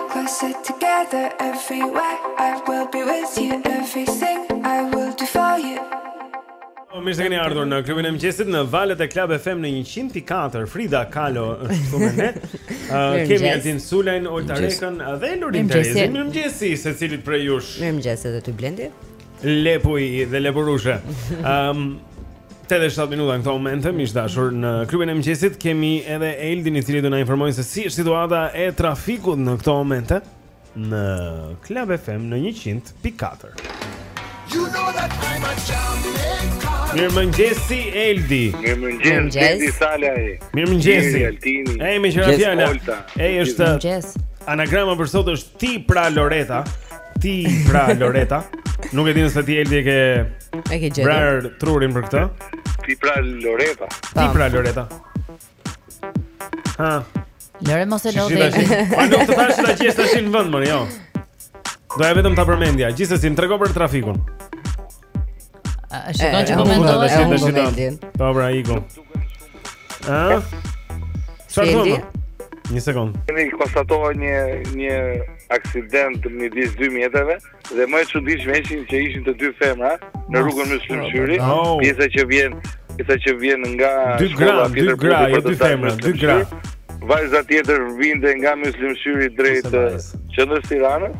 Mirë se keni ardhur në klubin e mëngjesit në valët e Club FM në 104. Frida Kalo është këtu me ne. Ëh, kemi Altin Sulajn, Olta Rekën dhe Lorin Terezin. Mirëmëngjesi secilit prej jush. Mirëmëngjes edhe ty Blendi. Lepuj dhe lepurushe. Ehm um, 8 e 7 minuta në këto momente, miq të dashur, në klubin e mëngjesit kemi edhe Eldin i cili do na informojë se si është situata e trafikut në këto momente në Club FM në 100.4. You know that I'm a champion. Mirë mëngjesi Eldi. Mirë mëngjesi Blendi Salaj. Mirë mëngjesi Altini. Ej, meqë ra fjala. Ej, është Anagrama për sot është ti pra Loreta. Ti pra Loreta, nuk e di nëse ti Eldi e ke e ke gjetur. Vrarë trurin për këtë. Ti pra Loreta. Ti pra Loreta. Ha. Lore mos e lodh. Po nuk të thashë ta gjesh tashi në vend mo, jo. Doja vetëm ta përmendja. Gjithsesi, më trego për trafikun. A shikon që po mendoj se do të bëj. Po bra iku. Ë? Çfarë do? Një sekond. Konstatohet një një aksident midis dy mjeteve dhe më e çuditshme ishin që ishin të dy femra në rrugën Myslym Shyri, oh. pjesa që vjen, pjesa që vjen nga dy gra, dy gra, jo dy femra, dy gra. Vajza tjetër vinte nga Myslym Shyri drejt qendrës Tiranës.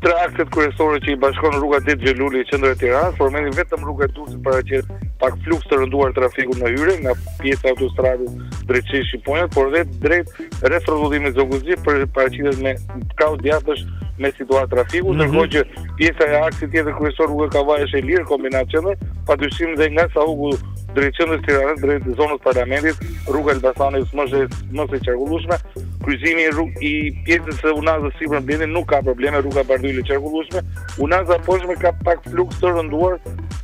Tre akset kryesore që i bashkon rruga Dedë Gjo Luli në qendër të Tiranës, për momentin vetëm rruga e Durrësit paraqet pak fluks të rënduar trafiku në hyrje nga pjesa e autostradës drejt sheshit Shqiponja, por edhe drejt rrethrrotullimit Zogu i Zi por paraqitet me kaos djathtas me situatë trafiku, mm -hmm. ndërkohë që pjesa e aksit tjetër kryesor rruga e Kavajës e lirë Kombinat qendër, padyshim dhe nga Sauku drejt qendrës së Tiranës, drejt zonës së parlamentit, rruga e Elbasanit është më e më e qarkullueshme. Kryqëzimi i rrugë i pjesës së unazës së sipërme Blendi nuk ka probleme, rruga Bardhyl e qarkullueshme. Unaza e poshtme ka pak fluks të rënduar.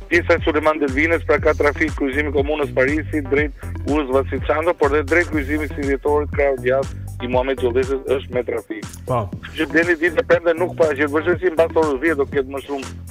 Pjesa e Sulejman Delvinës pra ka trafik kryqëzimi i Komunës së Parisit drejt Urës Vasil Shanto, por edhe drejt kryqëzimit të Dhjetorit krahu i djathtë i Muhamet Gjolleshës është me trafik. Po. Që Blendi ditë e premte nuk paraqet vështirësi mbas orës 10 do të ketë më shumë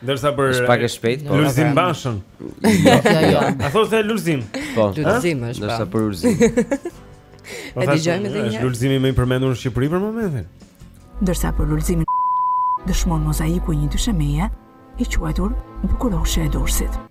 Ndërsa për Është pak e shpejtë, po. Lulzim Pra, Bashën. Jo, jo, jo. A thotë se Lulzim? Po. Lulzim është, Ndërsa po. për Lulzim. Po E thashë, dëgjojmë edhe një Është herë. Lulzimi më i përmendur në Shqipëri për momentin. ndërsa për lulëzimin dëshmon mozaiku i një dyshemeje i quajtur Bukuroshja e Durrësit.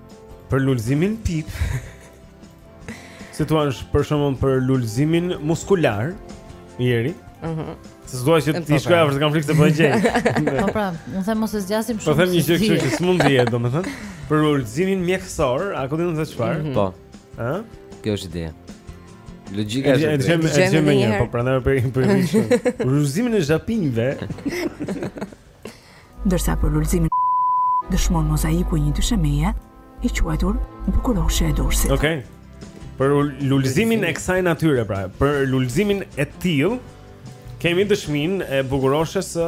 Për lulëzimin pik. Si thua për shembull për lulëzimin muskular ieri? Mhm. Mm se s'dua që t'i shkoj afër, kam frikë se po e gjej. Po pra, unë them mos e zgjasim po shumë. Po them një gjë kështu që s'mund të jetë, domethënë, për lulëzimin mjekësor, a ku di unë se çfarë? Mm -hmm. Po. Ë? Kjo është ide. Logjika është. Ne jemi ne jemi një, po prandaj për për lulëzimin e zhapinjve. Ndërsa për lulëzimin dëshmon mozaiku i një dyshemeje, i quajtur Bukuroshja e Durrësit. Okej. Okay. Për lulëzimin e kësaj natyre, pra, për lulëzimin e tillë kemi dëshminë e bukuroshes së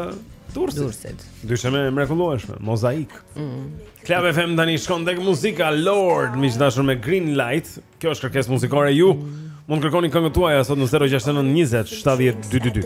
Durrësit. Durrësit. Dysheme e mrekullueshme, mozaik. Mm. Club FM tani shkon tek muzika Lorde, miq të dashur me Green Light. Kjo është kërkesë muzikore ju. Mm. Mund të kërkoni këngën tuaj sot në 069 20 70 222.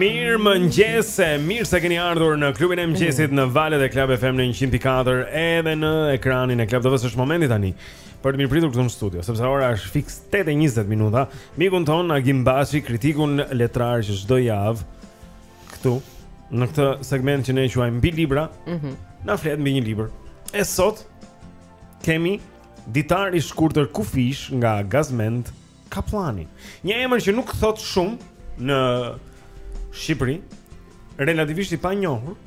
Mirëmëngjesi, mirë se keni ardhur në klubin e mëngjesit në valët e Club FM në 104 edhe në ekranin e Club TV-s është momenti tani Për të mirëpritur këtu në studio, sepse ora është fiks 8:20 minuta. Mikun tonë Agim Baçi, kritikun letrar që çdo javë këtu në këtë segment që ne e quajmë mbi libra, ëh, mm na flet mbi një libër. E sot kemi Ditar i shkurtër kufijsh nga Gazmend. Kapllani. Një emër që nuk thotë shumë në Shqipëri, relativisht i panjohur.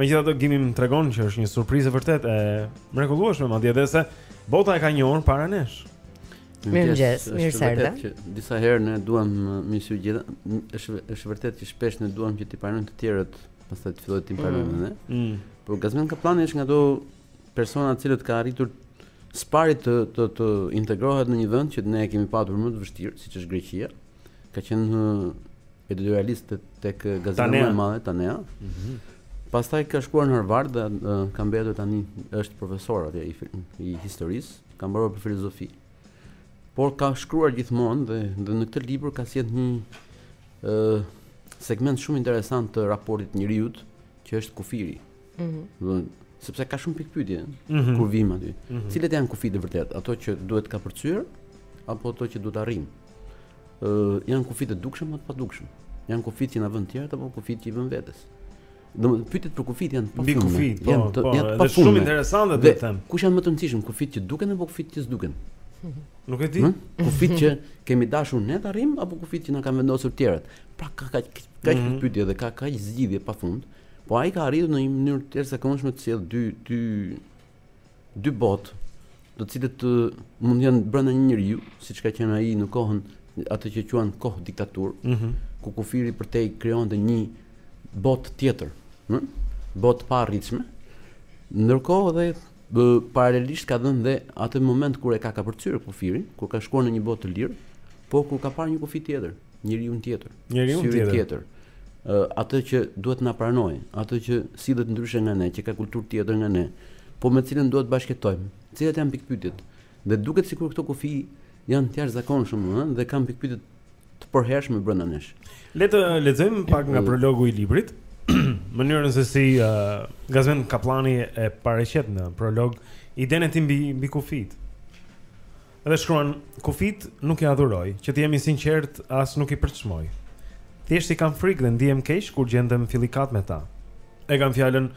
Megjithatë Gimi më tregon që është një surprizë vërtet e mrekullueshme madje dhe se bota e ka njohur para nesh. Mirëmëngjes, mirë se erdhe. Disa herë ne duam mi sy gjithë, është është e vërtetë që shpesh ne duam që t'i pranojnë të tjerët, pastaj të fillojmë t'i pranojmë mm. ne. Mm. Por Gazmend Kapllani është nga ato Persona të cilët ka arritur së pari të të të integrohet në një vend që ne e kemi patur më të vështirë, siç është Greqia, ka qenë editorialist tek gazeta më e madhe Ta Nea. Mm -hmm. Pastaj ka shkuar në Harvard dhe uh, ka mbetur tani është profesor atje i, i historisë, ka mbaruar për filozofi. Por ka shkruar gjithmonë dhe, dhe në këtë libër ka sjellë një uh, segment shumë interesant të raportit të njeriut që është kufiri. Mhm. Mm sepse ka shumë pikëpyetje mm -hmm. kur vijmë aty. Mm -hmm. Cilat janë kufijtë e vërtetë? Ato që duhet kapërcyer apo ato që duhet arrijmë? Ë uh, janë kufijtë e dukshëm apo të padukshëm? Janë kufijtë që na vënë të tjerët apo kufijtë që i vëmë vetes? Do të pyetjet për kufijtë janë pa fund. Kufijtë, po, janë të, po, janë pa shumë interesante do të them. Kush janë më të rëndësishëm, kufijtë që duken apo kufijtë që s'duken? Nuk e di. Hm? Kufijtë që kemi dashur ne të arrijmë apo kufijtë që na kanë vendosur të tjerët. Pra ka ka ka mm -hmm. pyetje dhe ka ka zgjidhje pafund. Po ai ka arritur në një mënyrë të jashtëzakonshme të sjellë dy dy dy botë, të cilët të mund të jenë brenda një njeriu, siç ka qenë ai në kohën atë që quan kohë diktaturë, mm -hmm. ku kufiri përtej krijonte një botë tjetër, ëh, hm? botë të paarritshme. Ndërkohë dhe bë, paralelisht ka dhënë dhe atë moment kur e ka kapërcyer kufirin, kur ka shkuar në një botë të lirë, po kur ka parë një kufi tjetër. njeriun tjetër, njeriun tjetër. tjetër. Uh, atë që duhet të na pranojë, atë që sillet ndryshe nga ne, që ka kulturë tjetër nga ne, po me të cilin duhet të bashkëjetojmë. Cilat janë pikëpyetjet? Dhe duket sikur këto kufij janë të jashtëzakonshëm, ëh, dhe kanë pikëpyetje të përhershme brenda nesh. Le të lexojmë pak nga prologu i librit, mënyrën se si uh, Gazmend Kapllani e paraqet në prolog idenë e tij mbi mbi kufijtë. Dhe shkruan, kufijtë nuk i adhuroj, që të jem i sinqertë, as nuk i përçmoj. Thjesht i kam frikë dhe ndihem keq kur gjendem fillikat me ta. E kam fjalën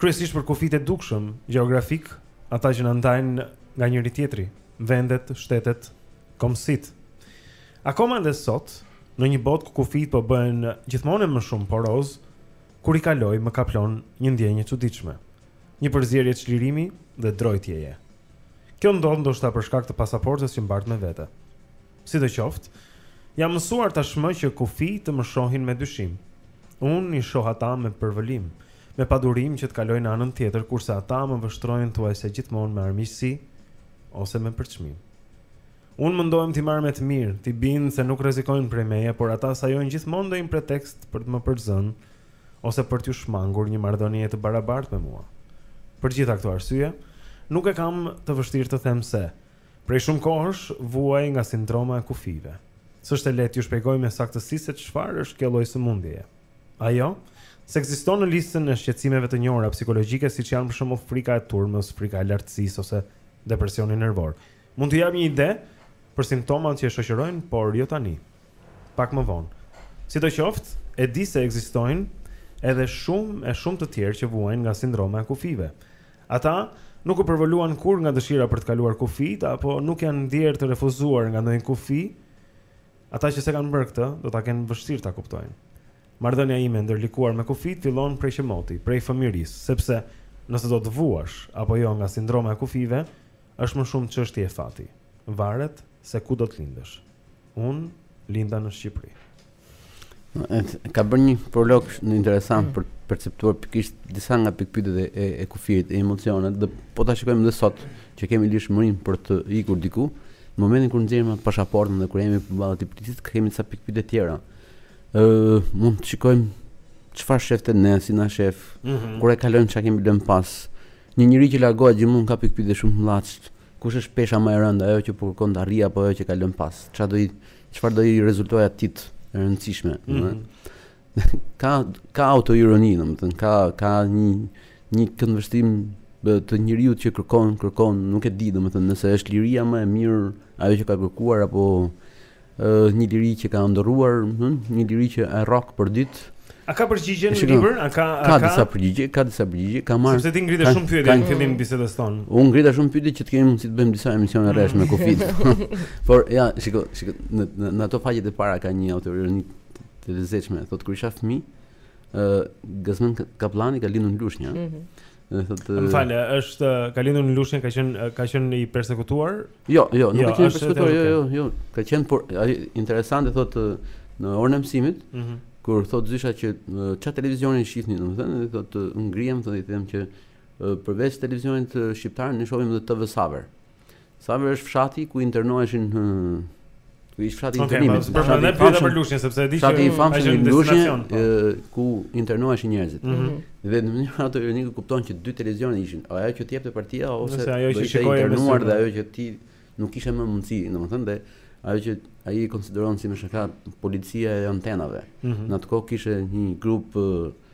kryesisht për kufijtë e dukshëm gjeografikë, ata që na ndajnë nga njëri-tjetri, vendet, shtetet, kombësitë. Akoma edhe sot, në një botë ku kufijtë po bëhen gjithmonë e më shumë porozë, kur i kaloj më kaplon një ndjenjë e çuditshme, një përzierje çlirimi dhe drojtjeje. Kjo ndodh ndoshta për shkak të pasaportës që mbart me vete. Sidoqoftë, jam mësuar tashmë që kufijtë të më shohin me dyshim. Unë i shoh ata me përvëlim, me padurim që të kaloj në anën tjetër, kurse ata më vështrojnë thuajse gjithmonë me armiqësi ose me përçmim. Unë mundohem t'i marr me të mirë, t'i bind se nuk rrezikojnë prej meje, por ata sajojnë gjithmonë ndonjë pretekst për të më përzënë, ose për t'ju shmangur një marrëdhënie të barabartë me mua. Për të gjitha këto arsye, nuk e kam të vështirë të them se, prej shumë kohësh, vuaj nga sindroma e kufijve. S'është e lehtë t'ju shpjegoj me saktësi se çfarë është kjo lloj sëmundjeje. Ajo, s'ekziston në listën e shqetësimeve të njohura psikologjike, siç janë, për shembull, frika e turmës, frika e lartësisë ose depresioni nervor. Mund t'ju jap një ide për simptomat që e shoqërojnë, por jo tani. pak më vonë. Sidoqoftë, e di se ekzistojnë edhe shumë e shumë të tjerë që vuajnë nga sindroma e kufijve. Ata nuk u përvëluan kurrë nga dëshira për të kaluar kufijtë apo nuk janë ndjerë të refuzuar nga ndonjë kufi. Ata që s'e kanë bërë këtë, do ta kenë vështirë ta kuptojnë. Marrëdhënia ime e ndërlikuar me kufijtë fillon prej që moti, prej fëmijërisë, sepse nëse do të vuash apo jo nga sindroma e kufijve, Është më shumë çështje fati. Varet se ku do të lindësh. Unë linda në Shqipëri. Ka bërë një prolog interesant mm. për të perceptuar pikërisht disa nga pikpyetjet e, e kufirit, e emocioneve dhe po ta shikojmë edhe sot që kemi lehtësinë për të ikur diku, në momentin kur nxjerrim pasaportën dhe kur jemi përballë policisë, kemi disa pikpyetje të tjera. Ë, mund të shikojmë çfarë shef te ne si na shef, mm -hmm. kur e kalojmë çka kemi lënë pas. Një njeri që largohet gjithmonë ka pikëpyetje shumë të mëdha, kush është pesha më e rëndë, ajo që po kërkon të arrijë apo ajo që ka lënë pas? Çfarë do i çfarë do i rezultojë atij e rëndësishme, mm -hmm. ka ka autoironi, domethënë ka ka një një këndvështrim të njeriut që kërkon, kërkon, nuk e di domethënë nëse është liria më e mirë ajo që ka kërkuar apo Ëh një liri që ka ëndërruar, ëh, një liri që e rrok përditë. A ka përgjigje në libër? A ka a ka? Ka disa përgjigje, ka disa përgjigje, ka marrë. Sepse ti ngrite shumë pyetje në fillim të bisedës tonë. Unë ngrita shumë pyetje që të kemi mundësi të bëjmë disa emisione rresht me kufijtë. Por ja, shiko, shiko, në në ato faqet e para ka një autoironi të lezetshme, thotë kur isha fëmijë, ë Gazmend Kapllani ka lindur në Lushnjë. Mhm. Thotë Më fal, është ka lindur në Lushnjë, ka qenë ka qenë i persekutuar? Jo, jo, nuk jo, ka qenë i persekutuar, jo, jo, jo. Ka qenë por interesante thotë në orën e mësimit, mm -hmm. kur thotë zysha që çfarë televizioni shihni, domethënë, thotë ngrihem, thotë i them që përveç televizionit shqiptar ne shohim edhe TV Savër. Savër është fshati ku internoheshin në ku ishte fshati i internimit. Okej, okay, unë pyeta për Lushnjë sepse e di që ai është në Lushnjë po. ku internoheshin njerëzit. Mm -hmm. Dhe në mënyrë autoironike e kupton që dy televizione ishin, ajo që t'i jepte partia ose ajo që shikoje i internuar dhe ajo që ti nuk kishe më mundësi, domethënë dhe ajo që ai i konsideron si me shaka policia e antenave. Mm -hmm. Në atë kohë kishte një grup uh,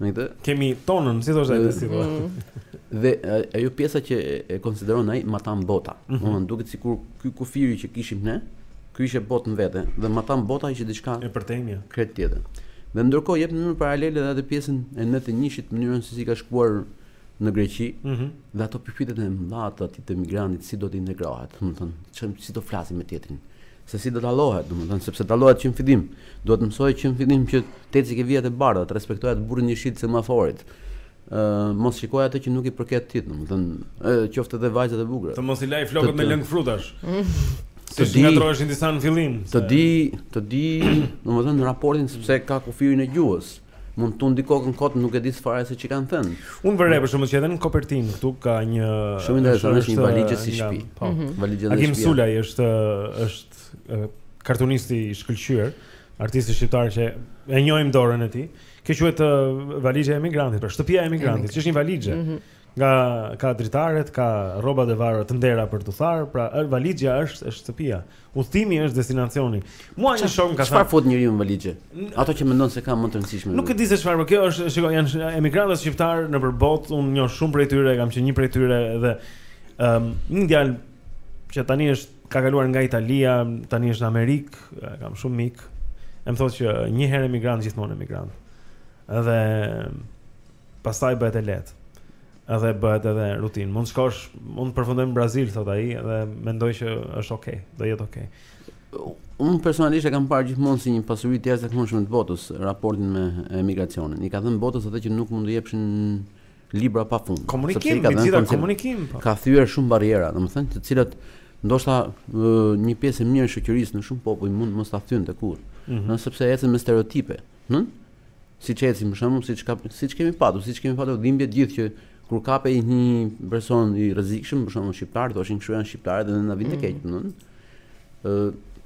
Në këtë kemi tonën, si thoshte ai si thonë. Mm. Dhe ajo pjesa që e konsideron ai matanë bota. Mm -hmm. Domethënë duket sikur ky kufiri që kishim ne, ky ishte botë në vete dhe matanë bota ishte diçka e përtejmja, krejt tjetër. Dhe ndërkohë jep në mënyrë paralele edhe atë pjesën e 91-shit, mënyrën se si ka shkuar në Greqi. Ëh. Mm -hmm. Dhe ato pyetjet e mëdha të atij të emigrantit si do të integrohet, domethënë, çfarë si do flasë me tjetrin. Se si do dallohet, domethënë, sepse dallohet që në fillim. Duhet të mësohet që në fillim që të ecë ke vijat e bardha, të respektojë atë burrin jeshil të semaforit. Ëh, mos shikojë atë që nuk i përket atij, domethënë, ë, qoftë edhe vajzat e bukura. Të mos i lajë flokët me lëng frutash. Të dijë, ngatërroheshin disa në fillim. Të dijë, të dijë, domethënë raportin sepse ka kufirin e gjuhës. Mund të tundi kokën kot, nuk e di fare se ç'i kanë thënë. Unë vë re për shembull që edhe në kopertinë këtu ka një Shumë interesant është një valixhe si shtëpi. Po. Mhm. Valixhe e shtëpi. Agim Sulaj është është kartunist i shkëlqyer, artist shqiptar që e njohim dorën e tij. Kjo quhet valixhja e emigrantit, pra shtëpia e emigrantit, që është një valixhe. Mhm. Nga ka dritaret, ka rrobat e varura të ndera për t'u tharë, pra është valixhja është është shtëpia. Udhëtimi është destinacioni. Mua një shok më ka thënë, çfarë fut njeriu në valixhe? Ato që mendon se ka më të rëndësishme. Nuk e di se çfarë, por kjo është, shikoj, janë emigrantët shqiptarë nëpër botë, unë njoh shumë prej tyre, kam qenë një prej tyre dhe ëm um, një djalë që tani është ka kaluar nga Italia, tani është në Amerikë, e kam shumë mik. E më thotë që një herë emigrant gjithmonë emigrant. Dhe pastaj bëhet e lehtë. Edhe bëhet edhe rutinë. Mund të shkosh, mund të përfundojmë në Brazil thotë ai dhe mendoj që është okay, do jetë okay. Unë personalisht e kam parë gjithmonë si një pasuri të jashtëzakonshme të botës raportin me emigracionin. I ka dhënë botës atë që nuk mund t'ia jepnin libra pa fund. Komunikim, ka dhënë komunikim. Po. Ka thyer shumë barriera, domethënë të cilat ndoshta një pjesë e mirë e shoqërisë në shumë popuj mund mos ta thyente kurrë. Mm -hmm. Sepse ecën me stereotipe, hm? Siç ecim për shembull, siç ka siç kemi patur, siç kemi patur dhimbje gjithë që kur kapej një person i rrezikshëm, për shembull shqiptar, thoshin kështu janë shqiptarët dhe na vinte mm. keq, domethënë. ë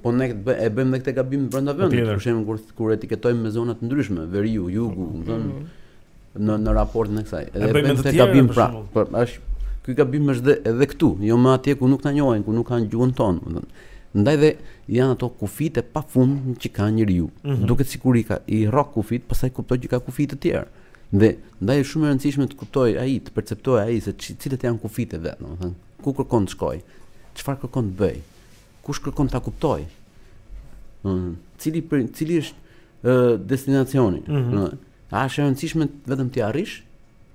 po ne e bëjmë edhe këtë gabim brenda vendit, për shembull kur kur etiketojmë me zona të ndryshme, veriu, jugu, mm. domethënë mm. në në raportin e kësaj. Edhe e bëjmë këtë gabim pra, po është ky gabim është edhe, edhe këtu, jo më atje ku nuk na njohin, ku nuk kanë gjuhën tonë, domethënë. Ndaj dhe janë ato kufijtë e pafund që ka njeriu. Mm -hmm. Duket sikur i, ka, i rrok kufijtë, pastaj kupton që ka kufij të tjerë. Dhe ndaj shumë e rëndësishme të kuptojë ai, të perceptojë ai, se cilët janë kufijtë e vet, domethënë, ku kërkon të shkojë, çfarë kërkon të bëjë, kush kërkon ta kuptojë, domethënë, cili, për, cili është uh, destinacioni, mm -hmm. domethënë, A është e rëndësishme vetëm t'i arrish?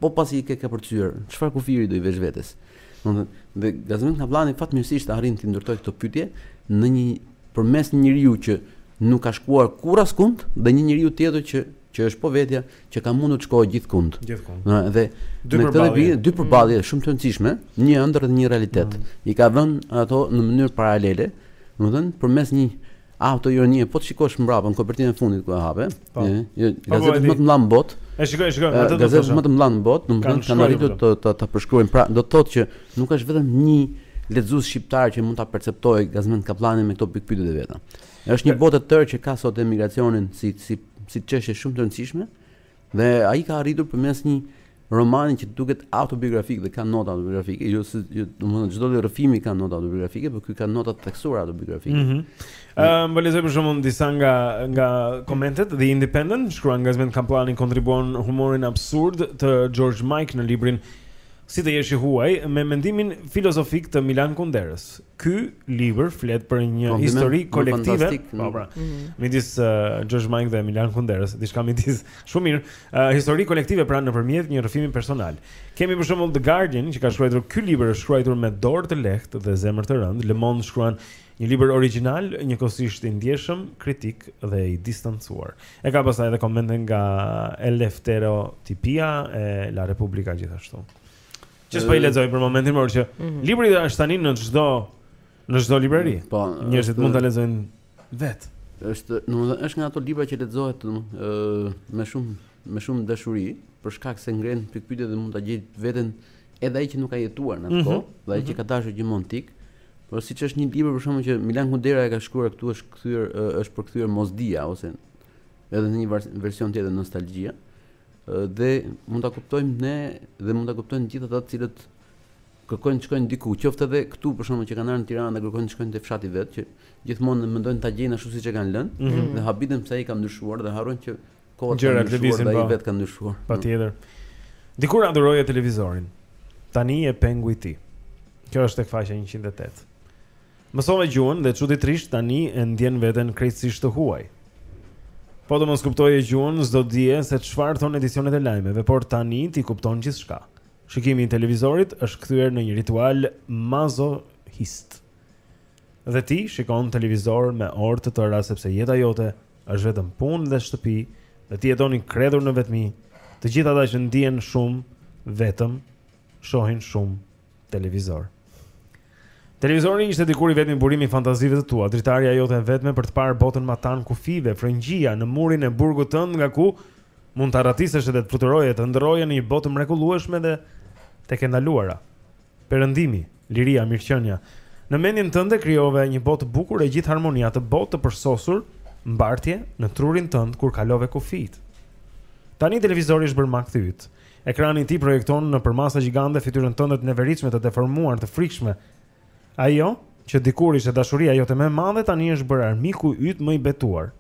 Po pasi i ke kapërcyer, çfarë kufiri do i vësh vetes? Domethënë, dhe Gazmend Kapllani fatmirësisht arrin të ndërtojë këtë pyetje në një përmes një njeriu që nuk ka shkuar kurrë askund dhe një njeriu tjetër që që është po vetja që ka mundur të shkojë gjithkund. Gjithkund. Në, dhe dy përballje, dy përballje mm. shumë të rëndësishme, një ëndërr dhe një realitet. Mm. I ka vënë ato në mënyrë paralele, domethënë përmes një autoironie, po të shikosh mbrapa në kopertinën e fundit ku e hape, po. ëh, jo, po, po, gazetat më të mëdha në botë. E shikoj, e shikoj, atë do të thotë. më të mëdha në botë, domethënë kanë arritur ta ta ta përshkruajnë, pra do të thotë që nuk është vetëm një lexues shqiptar që mund ta perceptojë Gazmend Kapllanin me këto pikëpyetje të veta. Është një botë e tërë që ka sot emigracionin si si si çështje shumë të rëndësishme, Dhe ai ka arritur përmes një romani që duket autobiografik dhe ka nota autobiografike, jo se jo, domethënë çdo lloj rrëfimi ka nota autobiografike, por ky ka nota të theksuara autobiografike. Mhm. Ëm mm -hmm. Po lexoj për shembull disa nga nga komentet The Independent shkruan Gazmend Kapllani kombinon humorin absurd të George Mikes në librin Si të jesh i huaj me mendimin filozofik të Milan Kunderës. Ky libër flet për një po, histori kolektive, po pra. Mhm. Midis uh, George Mikes dhe Milan Kunderës, diçka midis. Shumë mirë. Uh, histori kolektive pra nëpërmjet një rrëfimi personal. Kemi për shembull The Guardian që ka shkruar ky libër është shkruar me dorë të lehtë dhe zemër të rëndë. Le Monde shkruan Një libër origjinal, njëkohësisht i ndjeshëm, kritik dhe i distancuar. E ka pastaj edhe komente nga Eleftherotypia e La Repubblica gjithashtu. Që s'po i lexoj për momentin, por që mm -hmm. libri është tani në çdo në çdo librari. Po, njerëzit mund ta lexojnë vetë. Është, domethënë, është nga ato libra që lexohet ë me shumë me shumë dashuri, për shkak se ngren pikëpyetje dhe mund ta gjejë veten edhe ai që nuk ka jetuar në atë mhm. kohë, mm -hmm. dhe ai që mhm. ka dashur gjithmonë të ikë. Por siç është një libër për shembull që Milan Kundera e ka shkruar këtu është kthyer është përkthyer Mosdija ose edhe në një version tjetër Nostalgjia. Dhe mund ta kuptojmë ne dhe mund ta kuptojnë të gjithë ata të cilët kërkojnë të shkojnë diku, qoftë edhe këtu për shembull që kanë ardhur në Tiranë dhe kërkojnë të shkojnë te fshati i vet, që gjithmonë mendojnë ta gjejnë ashtu siç e kanë lënë mm -hmm. dhe habiten pse ai ka ndryshuar dhe harrojnë që koha të ndryshojë, televizin dhe ai po. vetë ka ndryshuar. Patjetër. Dikur adhuroje televizorin. Tani je pengu i tij. Kjo është tek faqja 108. Mësove gjuhën dhe çuditërisht tani e ndjen veten krejtësisht të huaj. Po të mos kuptoje gjuhën, s'do të dije se çfarë thonë edicionet e lajmeve, por tani ti kupton gjithçka. Shikimi i televizorit është kthyer në një ritual mazohist. Dhe ti shikon televizor me orë të tëra sepse jeta jote është vetëm punë dhe shtëpi dhe ti jeton i kredhur në vetmi. Të gjithë ata që ndihen shumë vetëm shohin shumë televizor. Televizori ishte dikur i vetmi burim i fantazive të tua, dritarja jote e vetme për të parë botën matan kufijve, frëngjia në murin e burgut tënd nga ku mund të arratisesh dhe të fluturoje, të ëndërroje në një botë të mrekullueshme dhe tek e ndaluara. Perëndimi, liria, mirëqenia. Në mendjen tënde krijove një botë të bukur e gjithë harmoni. Atë botë të përsosur mbartje në trurin tënd kur kalove kufijt. Tani televizori është bërë makthi yt. Ekrani i tij projekton në përmasa gjigante fytyrën tënde të neveritshme, të deformuar, të frikshme. Ajo, që dikur ishte dashuria jote më e madhe, tani është bërë armiku yt më i betuar.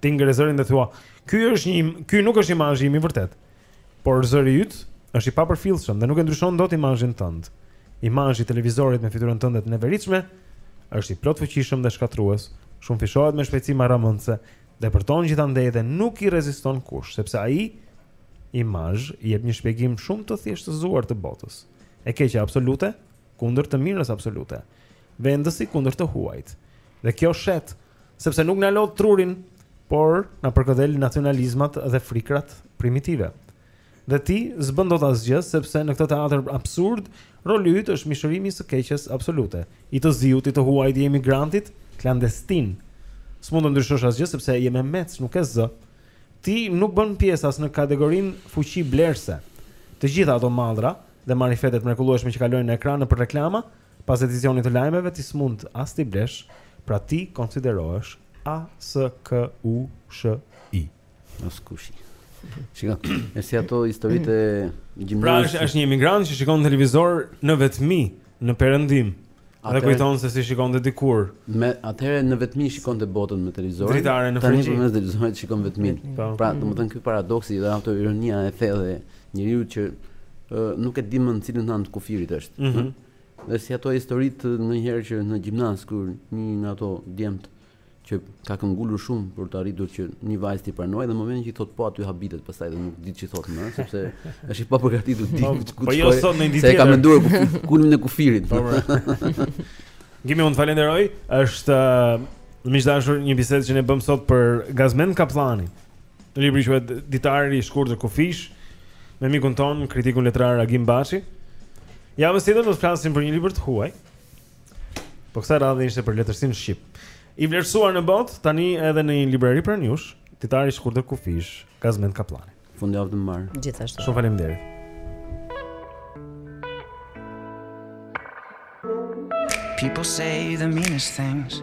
Ti ngre zërin dhe thua, "Ky është një, ky nuk është imazhi im i vërtetë." Por zëri yt është i papërfillshëm dhe nuk e ndryshon dot imazhin tënd. Imazhi i televizorit me fytyrën tënde të neveritshme është i plotfuqishëm dhe shkatërrues, shumëfishohet me shpejtësi marramendëse, depërton gjithandej dhe nuk i reziston kush, sepse ai imazh jep një shpjegim shumë të thjeshtëzuar të botës. E keqja absolute kundër të mirës absolute. Vendësi kundër të huajt. Dhe kjo shet, sepse nuk na lodh trurin, por na përkëdhel nacionalizmat dhe frikrat primitive. Dhe ti s'bën dot asgjë sepse në këtë teatër absurd roli yt është mishërimi i së keqes absolute. I të ziut, i të huajt, i emigrantit klandestin. S'mund të ndryshosh asgjë sepse je memec, nuk ke zë. Ti nuk bën pjesë as në kategorinë fuqi blerëse. Të gjitha ato mallra dhe marifete të mrekullueshme që kalojnë në ekran nëpër reklama, pas edicionit të lajmeve ti s'mund as t'i blesh, pra ti konsiderohesh ASKUSHI. Askushi. Shiko, është si ato historitë e gjimnazit. Pra është është një emigrant që shikon televizor në vetmi në Perëndim. A të kujton se si shikonte dikur. Atëherë në vetmi shikonte botën me televizor. Dritare, frëngji. Tani me televizorin shikon vetmi. Po. Pra, domethënë ky paradoksi dhe ajo ironia e thellë e njeriut që nuk e di më në cilën anë të kufirit është. Mm -hmm. Dhe si ato historitë ndonjëherë që në gjimnaz kur një nga ato djemtë që ka këmbëngulur shumë për të arritur që një vajzë ta pranojë dhe në momentin që i thotë po aty habitet pastaj dhe nuk di ç'i thotë më sepse është i papërgatitur s'di se ku po shkon. sot në ditë. Se e ka menduar ku kulmin e kufirit. Po, po. Gimi, unë falënderoj, është uh, miq dashur një bisedë që ne bëmë sot për Gazmend Kapllanin. Libri quhet Ditari i shkurtër kufijsh me mikun tonë kritikun letrar Agim Baçi. Ja më sjellim të flasim për një libër të huaj. Po kësaj radhe ishte për letërsinë shqip. I vlerësuar në botë, tani edhe në një librari pranë jush, Ditar i shkurtër kufijsh, Gazmend Kapllani. Fundjavë të mbarë. Gjithashtu. Shumë faleminderit. People say the meanest things.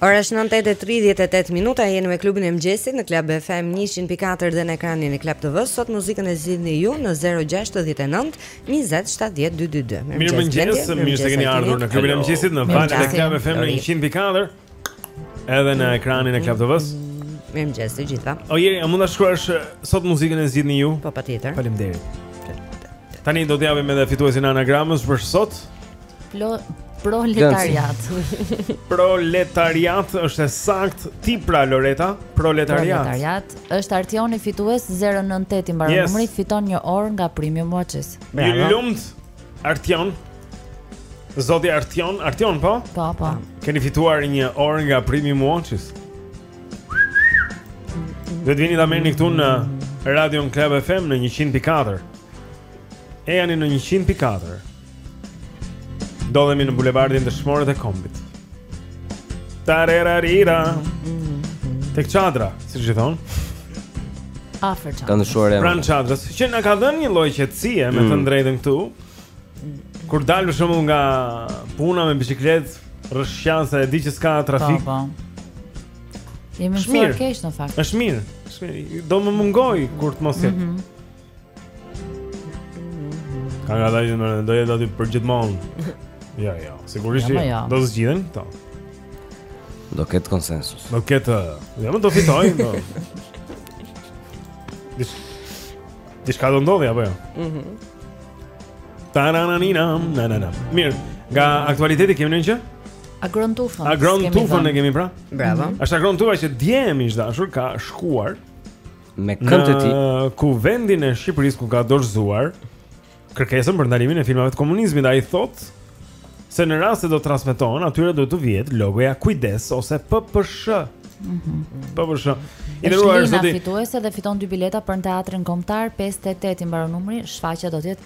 Ora është 9:38 minuta, jeni me klubin e mëngjesit në Club FM 104 dhe në ekranin e Club TV. Sot muzikën e zgjidhni ju në 069 20 70 222. Mirëmëngjes, mirë se keni ardhur në klubin e mëngjesit në valën e Club FM 104 edhe në ekranin e Club TV. Mirëmëngjes të gjithëve. O njeri, a mund ta shkruash eh, sot muzikën e zgjidhni ju? Po patjetër. Faleminderit. Tani do të japim edhe fituesin e anagramës për sot. Plo, proletariat. proletariat është e saktë, ti pra Loreta, proletariat. Proletariat është Artioni fitues 098 i mbaron numri fiton një orë nga Premium Watches. Bravo. Ju lumtë Artion. Zoti Artion, Artion po? Po, po. Keni fituar një orë nga Premium Watches. Dhe të vini ta merrni këtu në Radion Club FM në 100.4 Ejani në 100.4 Ndodhemi në bulevardin Dëshmorët e Kombit Tarerarira Tek çadra, siç i thonë Afër çadrës Kanë shuar e Pranë çadrës që na ka dhënë një lloj qetësie me thënë të drejtën këtu Kur dal për shembull nga puna me biçikletë Rrëshqas se e di që s'ka trafik po, po. Jemi mësuar keq në fakt është mirë Do më mungojë kur të mos jetë mm -hmm. Ka ngjallë, më, do jetë aty përgjithmonë Jo, jo, sigurisht ja, ja. do të zgjidhen këto Do ketë konsensus Do ketë, ja më do fitojnë do... Dish... Diçka do ndodhë, apo jo mm -hmm. Tarananina, na na na Mirë, nga aktualiteti kemi ndonjë gjë? Agron Tufën Agron Tufën e kemi pra Bravo mm -hmm. Është Agron Tufa që dje miq të dashur ka shkuar me kënd të tij. Në kuvendin e Shqipërisë ku ka dorëzuar kërkesën për ndalimin e filmave të komunizmit, ai thotë se në rast se do të transmetohen, atyre duhet t'u vihet logoja Kujdes ose PPSH. Mhm. PPSH. I nderuar zoti. Fituese dhe fiton dy bileta për në teatrin kombëtar 588 i mbaron numri, shfaqja do të jetë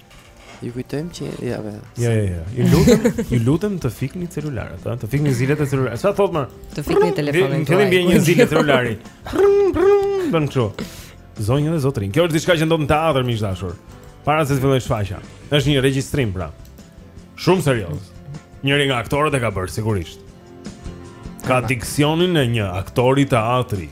Ju kujtojmë që ja ve. Jo jo jo. Ju lutem, ju lutem të fikni celularët, a? Të fikni zilet e celularit. Si thotë më? Të fikni telefonin. Të fikni një zile celulari. Bën kështu. Zonja dhe zotërinj. Kjo është diçka që ndodh në teatr miq të dashur. Para se të fillojë shfaqja. Është një regjistrim pra. Shumë serioz. Njëri nga aktorët e ka bërë sigurisht. Ka diksionin e një aktori teatri.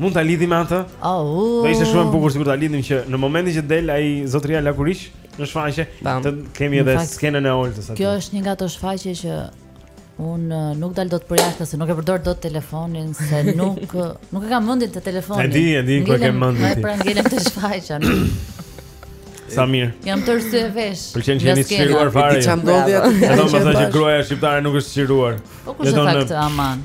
Mund ta lidhim me atë? Do ishte shumë e bukur sikur ta lidhim që në momentin që del ai zotëria lakuriq në shfaqje, të kemi edhe skenën e Oltës aty. Kjo është një nga ato shfaqje që unë nuk dal dot për jashtë se nuk e përdor dot telefonin se nuk nuk e kam mendin te telefoni. E di, e di ku e kam mendin. Ai pra ngelem te shfaqja. Sa mirë. Jam tërë vesh. Më pëlqen që jeni çliruar fare. Ti çan dodi atë. Edhe më thashë gruaja shqiptare nuk është çliruar. Po kush e tha këtë aman?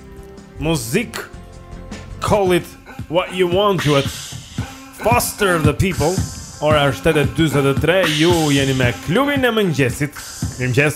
Muzik Call it what you want to it Foster the people Ora është 8.23 Ju jeni me klubin e mëngjesit Mirëmëngjes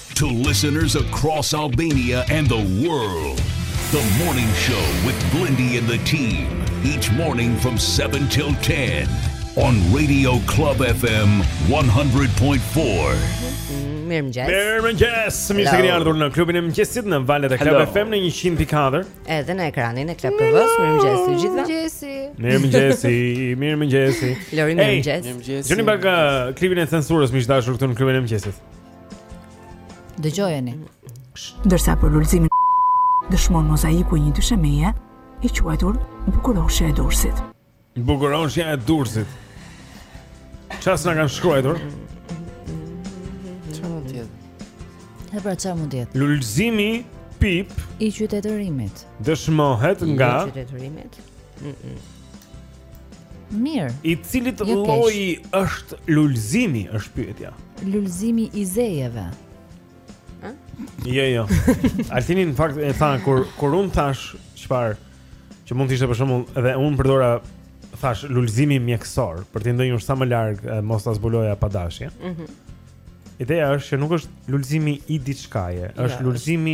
To listeners across Albania and the world, the morning show with Blendi and the team, each morning from 7 till 10 on Radio Club FM 100.4. Mirëmëngjes Mirëmëngjes Mirë se keni ardhur në klubin e mëngjesit në valët e Club FM në 100.4 Edhe në ekranin e Club TV Mirëmëngjes të gjithëve Mirëmëngjesi Mirëmëngjesi Lori mirëmëngjes Jeni bashkë uh, klipin e censurës miq të dashur këtu në klubin e mëngjesit Dëgjojeni. Ndërsa për lulëzimin dëshmon mozaiku i një dyshemeje i quajtur Bukuroshja e Durrësit. Bukuroshja e Durrësit. Ça s'na kanë shkruajtur? Çfarë mund të jetë? E pra çfarë mund të jetë? Lulëzimi pip i qytetërimit. Dëshmohet nga i qytetërimit. Mirë. I cilit jo lloj është lulëzimi, është pyetja. Lulëzimi i zejeve. Ë? Jo, jo. Altini në fakt e tha kur kur unë thashë çfarë që mund të ishte për shembull edhe unë përdora thashë lulëzimi mjekësor për t'i ndenjur sa më larg mos ta zbuloja pa dashje. Mhm. Mm Ideja është që nuk është lulëzimi i diçkaje, është ja, lulëzimi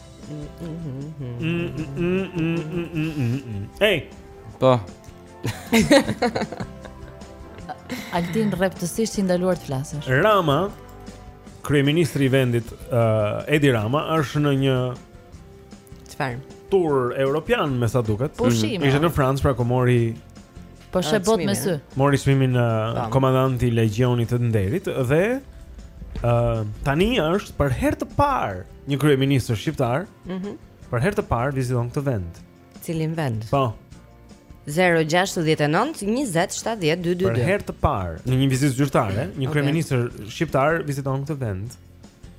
Ej. Po. Altin rreptësisht i ndaluar të flasësh. Rama, kryeministri i vendit, uh, Edi Rama është në një çfarë? Tur europian, me sa duket. Pushim. Mhm. Ishte në Francë pra ku mori Po sheh botë me sy. Mori çmimin uh, komandant i legjionit të nderit dhe ë uh, tani është për herë të parë një kryeministër shqiptar. Mhm. Mm për herë të parë viziton këtë vend. Cilin vend? Po. 069 20 70 222. Për herë të parë në një vizitë zyrtare, një okay. kryeministër shqiptar viziton këtë vend.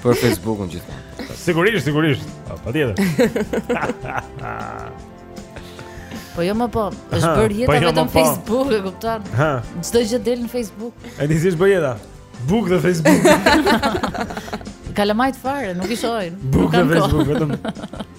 Për Facebookun gjithmonë. Sigurisht, sigurisht. Po, patjetër. Po jo më po, është bërë jeta po jo vetëm po. Facebook, e kupton? Çdo gjë del në Facebook. E di si është bërë jeta? Bukë dhe Facebook. Kalamajt fare, nuk i shohin. Bukë dhe Facebook vetëm.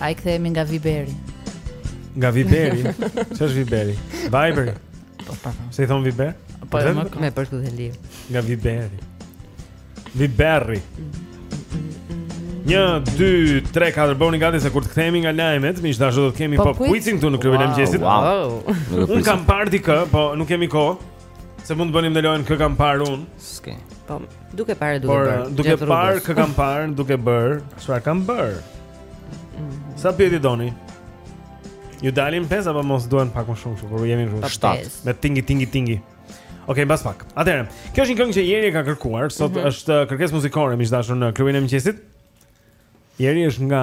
Ai kthehemi nga Viberi. Nga Viberi. Ç'është Viberi? Viber. Po, po, po. Si thon Viber? Po, më me për këtë li. Nga Viberi. Viberi. 1 2 3 4 bëhuni gati se kur të kthehemi nga lajmet, miq të dashur do të kemi po, pop quizin këtu në klubin e mëngjesit. Wow. Unë kam parë dikë, po nuk kemi kohë. Se mund të bënim dhe lojën kë kam parë unë. S'ke. Po, duke parë duke Por, bërë. Duke parë kë kam parë, duke bërë, çfarë kam bërë? Mm. Sa pyetje doni? Ju dalim 5 apo mos duhen pak më shumë, kështu, por jemi këtu 7 me tingi tingi tingi. Okej, okay, mbas pak. Atëherë, kjo është një këngë që Jeri e ka kërkuar, sot mm -hmm. është uh, kërkesë muzikore miq të dashur në klubin e mëngjesit. Jeri është nga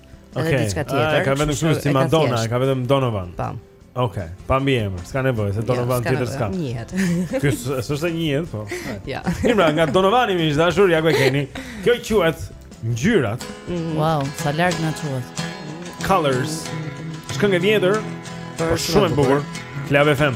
Okej. Okay. Diçka tjetër. Ah, ka vetëm kështu si Madonna, ka vetëm Donovan. Po. Okej, okay. pa mbiemër, s'ka nevojë, se Donovan ja, tjetër s'ka. Njihet. Ky s'është njihet, po. Ja. Mirë, nga Donovani miq të dashur, ja ku e keni. Kjo quhet ngjyrat. Mm. Wow, sa larg na çoi. Colors. Është këngë e vjetër, por shumë e bukur. Club FM.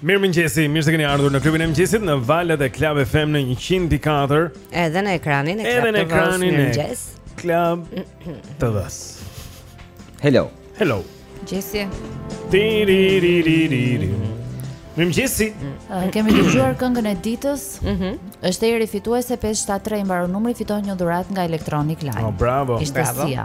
Mirë mëngjesi, mirë se keni ardhur në klubin e mëngjesit në valët e Club FM në 104. Edhe në ekranin e Club TV. Edhe në ekranin e mëngjes. Club TV. Hello. Hello. Mëngjesi. Ti ri ri ri ri ri. Mëngjesi. Uh, kemi dëgjuar këngën e ditës. Mhm. Mm Është eri fituese 573 i mbaron numri fiton një dhuratë nga Electronic Line. Oh, bravo. Ishte bravo. Sia.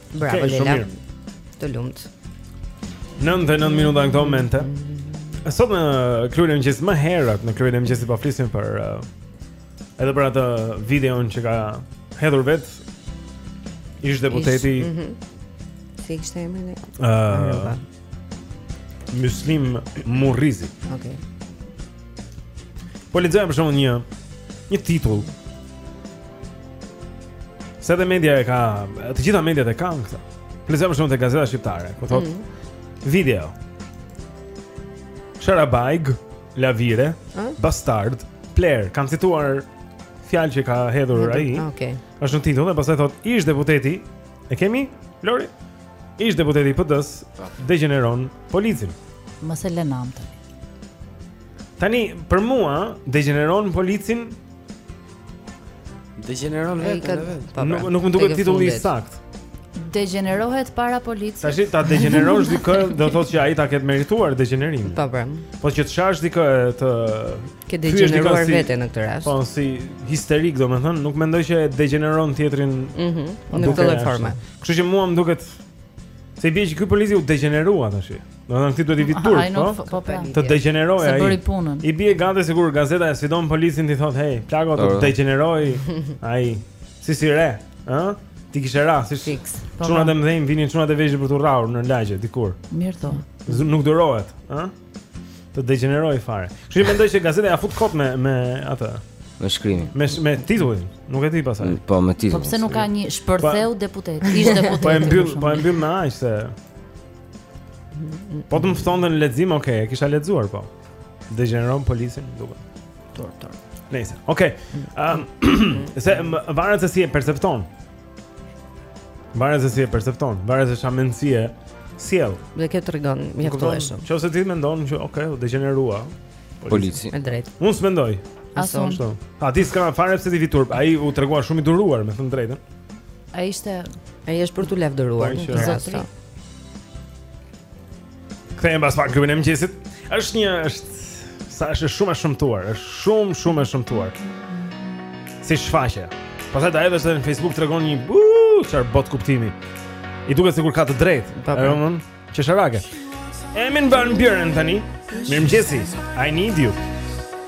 Bravo Lela. Të lumt. 9 e 9 minuta në këto momente. Sot në klubin e mëngjesit më herët në klubin e mëngjesit po flisim për uh, edhe për atë videon që ka hedhur vetë ish deputeti. Ish, mm -hmm. Si e kishte emrin? Uh, Muslim Murrizi. Okej. Okay. Po lexojmë për shembull një një titull. Se dhe media e ka, të gjitha mediat e kanë këtë. Lexojmë për shembull te gazeta shqiptare, ku thotë mm -hmm. video. Sharabajg, Lavire, mm? Bastard, Plehër, kam cituar fjalë që ka hedhur ai. Okej. Okay. Është në titull dhe pastaj thotë ish deputeti. E kemi Lori? Ish deputeti i PD-së po. degjeneron policin. Mos e lë nam. Tani për mua degjeneron policin. Degjeneron vetë. Po, nuk nuk më duket titulli i saktë. Degjenerohet para policit. Tashi ta degjenerosh dikë do të thotë që ai ta ketë merituar degjenerimin. Po po. Po që të shash dikë të Ke degjeneruar veten në këtë rast. Po si histerik domethën, nuk mendoj që degjeneron tjetrin. Mhm. Mm në këtë formë. Kështu që mua më duket se i bie që ky polici u degjenerua tash. Domethën ti duhet t'i vijë turp, po? Po, po, po. Të degjeneroi ai. Se bëri punën. I bie gati sikur gazeta e sfidon policin t'i thotë, "Hey, plako të degjeneroi ai." Si si re, ë? Ti kishe rast, si fiks. Po, çunat e mëdhenj vinin çunat e vegjël për të rrahur në lagje dikur. Mirë thon. Nuk durohet, ë? Të degjeneroi fare. Kështu që mendoj se gazeta ia fut kot me me atë. Me shkrimin. Me me titullin, nuk e di pastaj. Mm, po me titullin. Po pse nuk ka një shpërtheu po- deputet? Ish deputet. Po e mbyll, po e mbyll me aq se Po të më ftonte në lexim, oke, okay, e kisha lexuar, po Degjeneron policin, duke Tur, tur Nejse, oke okay. um, Se, varet se si e percepton Varet se si e percepton, varet se çfarë mendësie sjell. Dhe kjo tregon mjaftueshëm. Nëse ti mendon që ok, u degjenerua. Polici. Me drejt. Unë s'mendoj. Aspak. Ashtu. Atij s'ka fare pse t'i vijë turp? Ai u tregua shumë i duruar, me thënë të drejtën. Ai ishte, ai është për t'u lavdëruar. Po, Kthehemi pas pak në klubin e mëngjesit. Është një është sa është shumë e shëmtuar, është shumë shumë e shëmtuar. Si shfaqje. Pastaj edhe se në Facebook tregon një uh, çar botëkuptimi. I duket sikur ka të drejtë. Po. Ajo më qesharake. Armin Van Buuren tani. Mirëmëngjesi. I need you.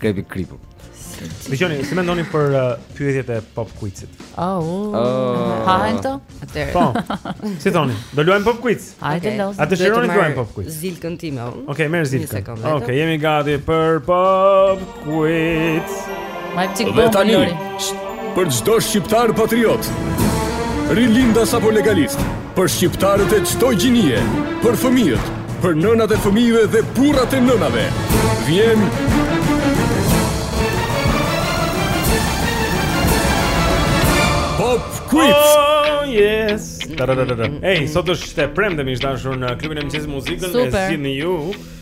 Krepi i kripur. Dëgjoni, si mendoni për uh, pyetjet e pop quizit? Oh. Uh, oh. Ha ento? Atëherë. Po. Si thoni? Do luajmë pop quiz. Hajde okay. lozim. A dëshironi të luajmë pop quiz. Zilkën time. Okej, okay, merr zilkën. Okej, okay, jemi gati për pop quiz. Më pëlqen. Dhe tani, për çdo shqiptar patriot, rilindas apo legalist, Për shqiptarët e çdo gjinie, për fëmijët, për nënat e fëmijëve dhe burrat e nënave, vjen Pop Quiz. Oh, yes. Ej, sot është e premte miq të dashur në klubin e mëngjesit muzikën e zgjidhni ju.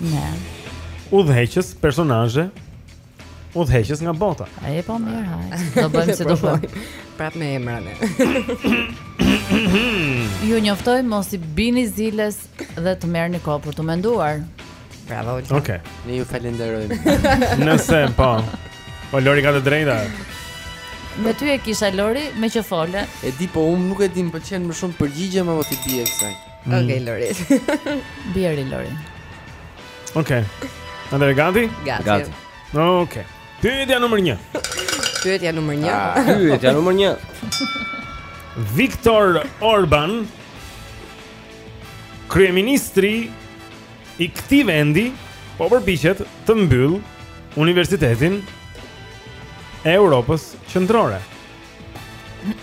Ne. Udhëheqës personazhe. Udhëheqës nga bota. A e po mirë, haj. Do bëjmë si do po. bëjmë. Prap me emra ne. Ju njoftoj mos i bini ziles dhe të merrni kohë për të menduar. Bravo. Okej. Okay. Ne ju falenderojmë. Nëse po. Po Lori ka të drejtë. Me ty e kisha Lori, me që fole. E di po unë nuk e di, më pëlqen më shumë të përgjigjem apo t'i bie kësaj. Mm. Okej, okay, Lori. Bjeri Lori. Okej. Okay. A jeni gati? Gati. gati. Okej. Okay. Pyetja numër 1. Pyetja numër 1. Ah, pyetja numër 1. Viktor Orban, kryeministri i këtij vendi, po përpiqet të mbyllë Universitetin e Europës Qendrore.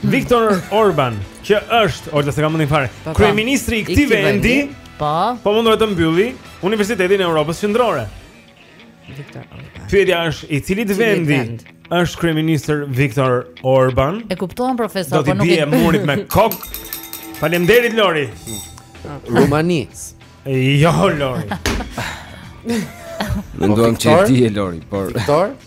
Viktor Orban, që është, ose s'e kam mendjen fare, po, po. kryeministri i këtij vendi, po. Po mundohet të mbyllë Universitetin e Europës Qendrore. Viktor Orban. Pyetja është, i cilit vendi është kryeministër Viktor Orban? E kuptova profesor, po nuk e di. Do t'i bie murit me kokë. Faleminderit Lori. Rumani. Jo Lori. Menduam që e di Lori, por Viktor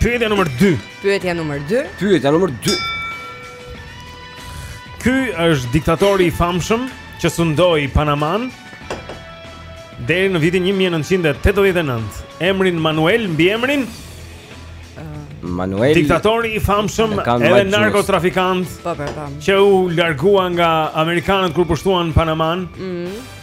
Pyetja numër 2 Pyetja numër 2 Pyetja numër 2 Ky është diktatori i famshëm që sundoi Panaman deri në vitin 1989. Emrin Manuel mbiemrin Manuel diktatori i famshëm edhe narkotrafikant. Po po po. Që u largua nga amerikanët kur pushtuan Panaman. Mhm.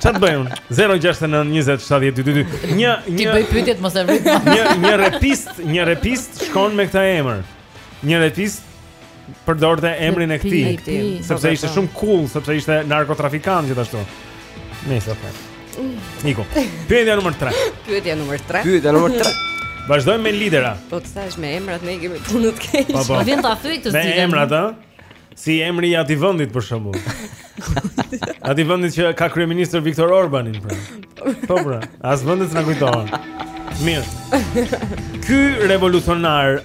Ça të bëjmë? 0692070222. Një një Ti bëj pyetjet mos e vrit. Një një repist, një repist shkon me këtë emër. Një repist përdorte emrin e këtij, sepse ishte shumë cool, sepse ishte narkotrafikant gjithashtu. Nëse po. Niko. Pyetja numër 3. Pyetja numër 3. Pyetja numër 3. Vazhdojmë me lidera. Po të thashë me emrat ne kemi punë të keq. Po, po. vjen ta thyej këtë zgjidhje. Me emrat, ë? Si emri i atij vendit për shembull. Atij vendit që ka kryeministër Viktor Orbanin, pra. Po pra, as vendet s'na kujtohen. Mirë. Ky revolucionar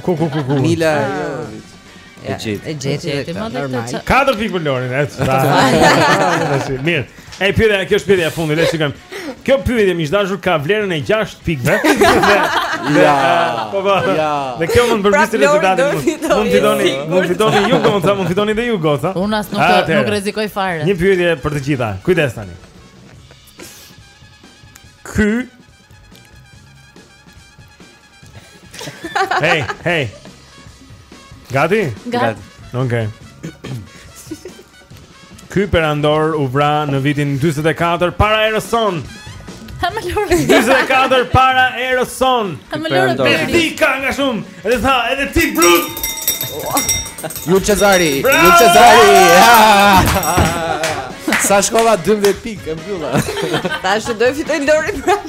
Ku ku ku ku. Mila jo. E gjeti. E gjeti. E gjeti. Normal. Katër pikë për Lorin, et. Mirë. Ej, pyetja, kjo është pyetja e fundit, le të shikojmë. Kjo pyetje e dashur ka vlerën e 6 pikëve. Ja. Po po. Ja. Dhe kjo mund të përmbysë rezultatin. Mund të fitoni, mund të fitoni ju, mund të mund të fitoni dhe ju goca. Unë as nuk nuk rrezikoj fare. Një pyetje për të gjitha. Kujdes tani. Ky Hej, hej. Gati? Gati. Okej. Ky perandor u vra në vitin 44 para erës sonë. Ha më Lorë. 44 para erës sonë. Ha më Lorë. Ti ka nga shumë. Edhe tha, edhe ti Brut. Jul Cezari, Jul Cezari. Sa shkova 12 pikë, e mbylla. Tash do të fitojë Lori prapë.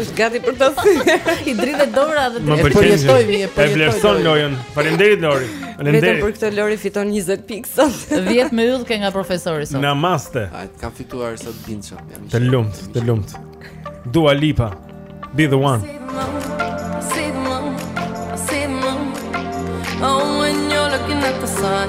Është gati për ta thënë. I dridhet dora dhe të përjetojmë e përjetoj. E vlerëson lojën. Faleminderit Lori. Faleminderit. Vetëm për këtë Lori fiton 20 pikë sot. 10 me yll ke nga profesori sot. Namaste. Ai ka fituar sot Binçam. Të lumt, të lumt. Dua Lipa. Be the one. Oh, when you're looking at the sun.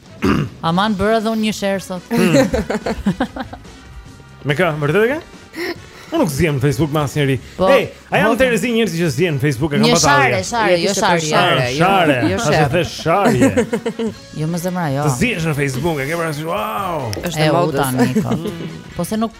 Aman bëra dhe unë një sherr sot. Me kë, vërtet e ke? Unë nuk zihem në Facebook me asnjeri po, Ej, a jam po, të rezi njerëz që zihen në Facebook e kam patë alje Një sherr, sherr, jo share Share, jo, sherr, jo share Sherr, sherr Jo më zemra, jo Të zihesh në Facebook e ke parasysh, wow është e modës Po se nuk,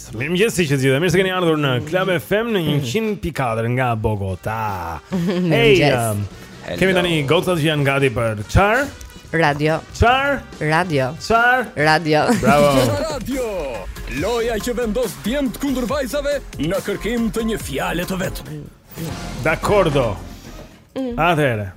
Mirëmëngjesi të gjithë, mirë se keni ardhur në Club FM në 100.4 nga Bogota. Hej, um, kemi tani gocat që janë gati për çar? Radio. Çar? Radio. Çar? Radio. Bravo. Radio. Loja që vendos djemtë kundër vajzave në kërkim të një fjale të vetme. Dakord. Mm. Atëherë.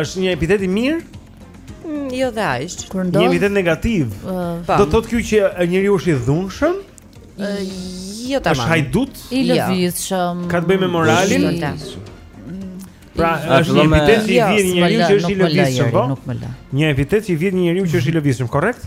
Është një epitet i mirë? Mm, jo dhe aq. Kur ndodh një epitet negativ, uh, do të thotë kjo që njeriu është i dhunshëm? Jo tamam. Është hajdut? I jo. lëvizshëm. Ka të bëjë me moralin? Pra, është një epitet që i vjen një njeriu që është i lëvizshëm, po? Nuk më la. Një epitet që i vjen një njeriu që është i lëvizshëm, korrekt?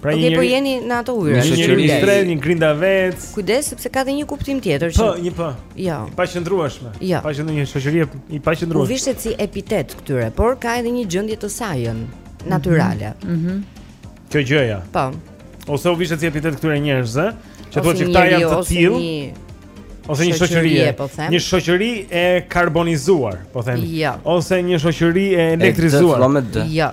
Pra një njeri... po jeni në ato ujëra. Një njeri i tretë, një grindavec. Kujdes sepse ka dhe një kuptim tjetër që. Po, një po. Jo. I paqëndrueshme. Jo. Pa qenë një shoqëri i paqëndrueshme. U vishet si epitet këtyre, por ka edhe një gjendje të sajën natyrale. Mhm. Mm mm Kjo gjëja. Po. Ose u vishet si epitet këtyre njerëzve, që thotë se këta janë të tillë. Ose një shoqëri, po them. Një shoqëri e karbonizuar, po them. Jo. Ose një shoqëri e elektrizuar. Jo.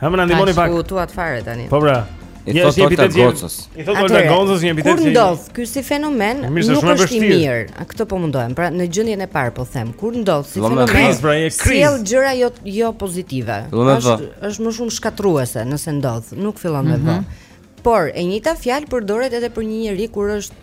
Ha më ndihmoni pak. Po shkuat fare tani. Po bra. I thotë një epitet gocës. I thotë Olga gocës një epitet. Kur ndodh ky si fenomen, nuk është i mirë. A këtë po mundohem. Pra në gjendjen e parë po them, kur ndodh si fenomen, krizë, pra një krizë. Sjell gjëra jo jo pozitive. Është është më shumë shkatërruese nëse ndodh, nuk fillon me mhm. vë. Por e njëjta fjalë përdoret edhe për një njeri kur është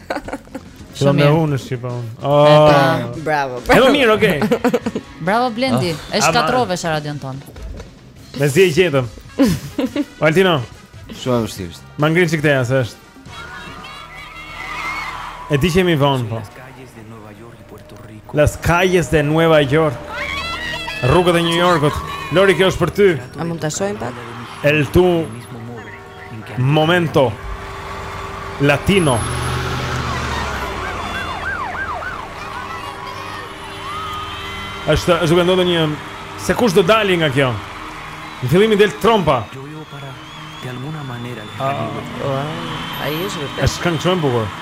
Shumë mirë. Shumë mirë shqipa unë. Ah, bravo. Edhe mirë, okay. Bravo Blendi. Ah, E shkatërrove radion ton. Me zi e gjetëm. Valtino. Shumë e vështirë. Ma ngri çik te ja se është. E di që jemi vonë po. Las calles de Nueva York. Rrugët e New Yorkut. Lori kjo është për ty. A mund ta shohim pak? El tu Momento Latino është është duke ndodhur një sekush do dali nga kjo. Në fillim i del trompa. Ai është vërtet. Është këngë shumë e bukur.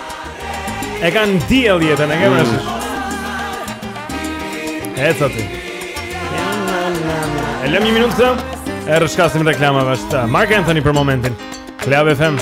E kanë diell jetën, e kanë rëndësish. E të të E lëmë një minutë këta E rëshkasim reklamave është Marc Anthony për momentin Club FM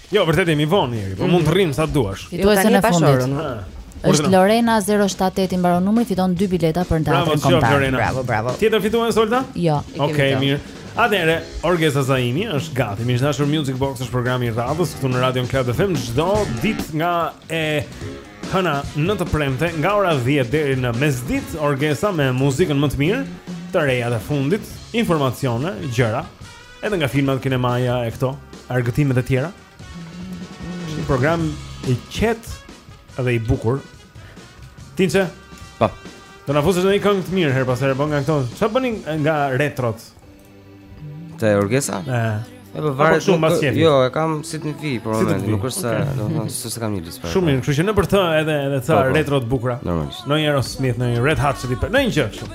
Jo, vërtet jemi vonë njëri, po mund të rrim sa duash. Jo, Fituesen tani e e fundit. pashorën. ha. Është Lorena 078 i mbaron numri, fiton 2 bileta për në Bravo, teatrin qoftë kombëtar. Lorena. Bravo, bravo. Tjetër fitues Olta? Jo. kemi Okej, këto. mirë. Atëherë, Orgesa Zaimi është gati. Miq të dashur Music Box është programi i radhës këtu në Radio Club FM çdo ditë nga e hëna në të premte, nga ora 10 deri në mesditë, Orgesa me muzikën më të mirë, të rejat e fundit, informacione, gjëra Edhe nga filmat kinemaja e këto, argëtimet e tjera. Është një program i qetë dhe i bukur. Tinçe? Po. Do na fusësh ndonjë këngë të mirë herë pas here, po nga këto. Çfarë bëni nga retrot? Te Orgesa? Ëh. Po, po varet shumë mbas qefi. Jo, e kam si të vi për momentin, nuk është se, domethënë, s'e kam një listë për. Shumë mirë, kështu që në për të edhe edhe ca po, po. retro të bukura. Normalisht. Ndonjë Aerosmith, ndonjë Red Hot Chili Peppers, ndonjë gjë kështu.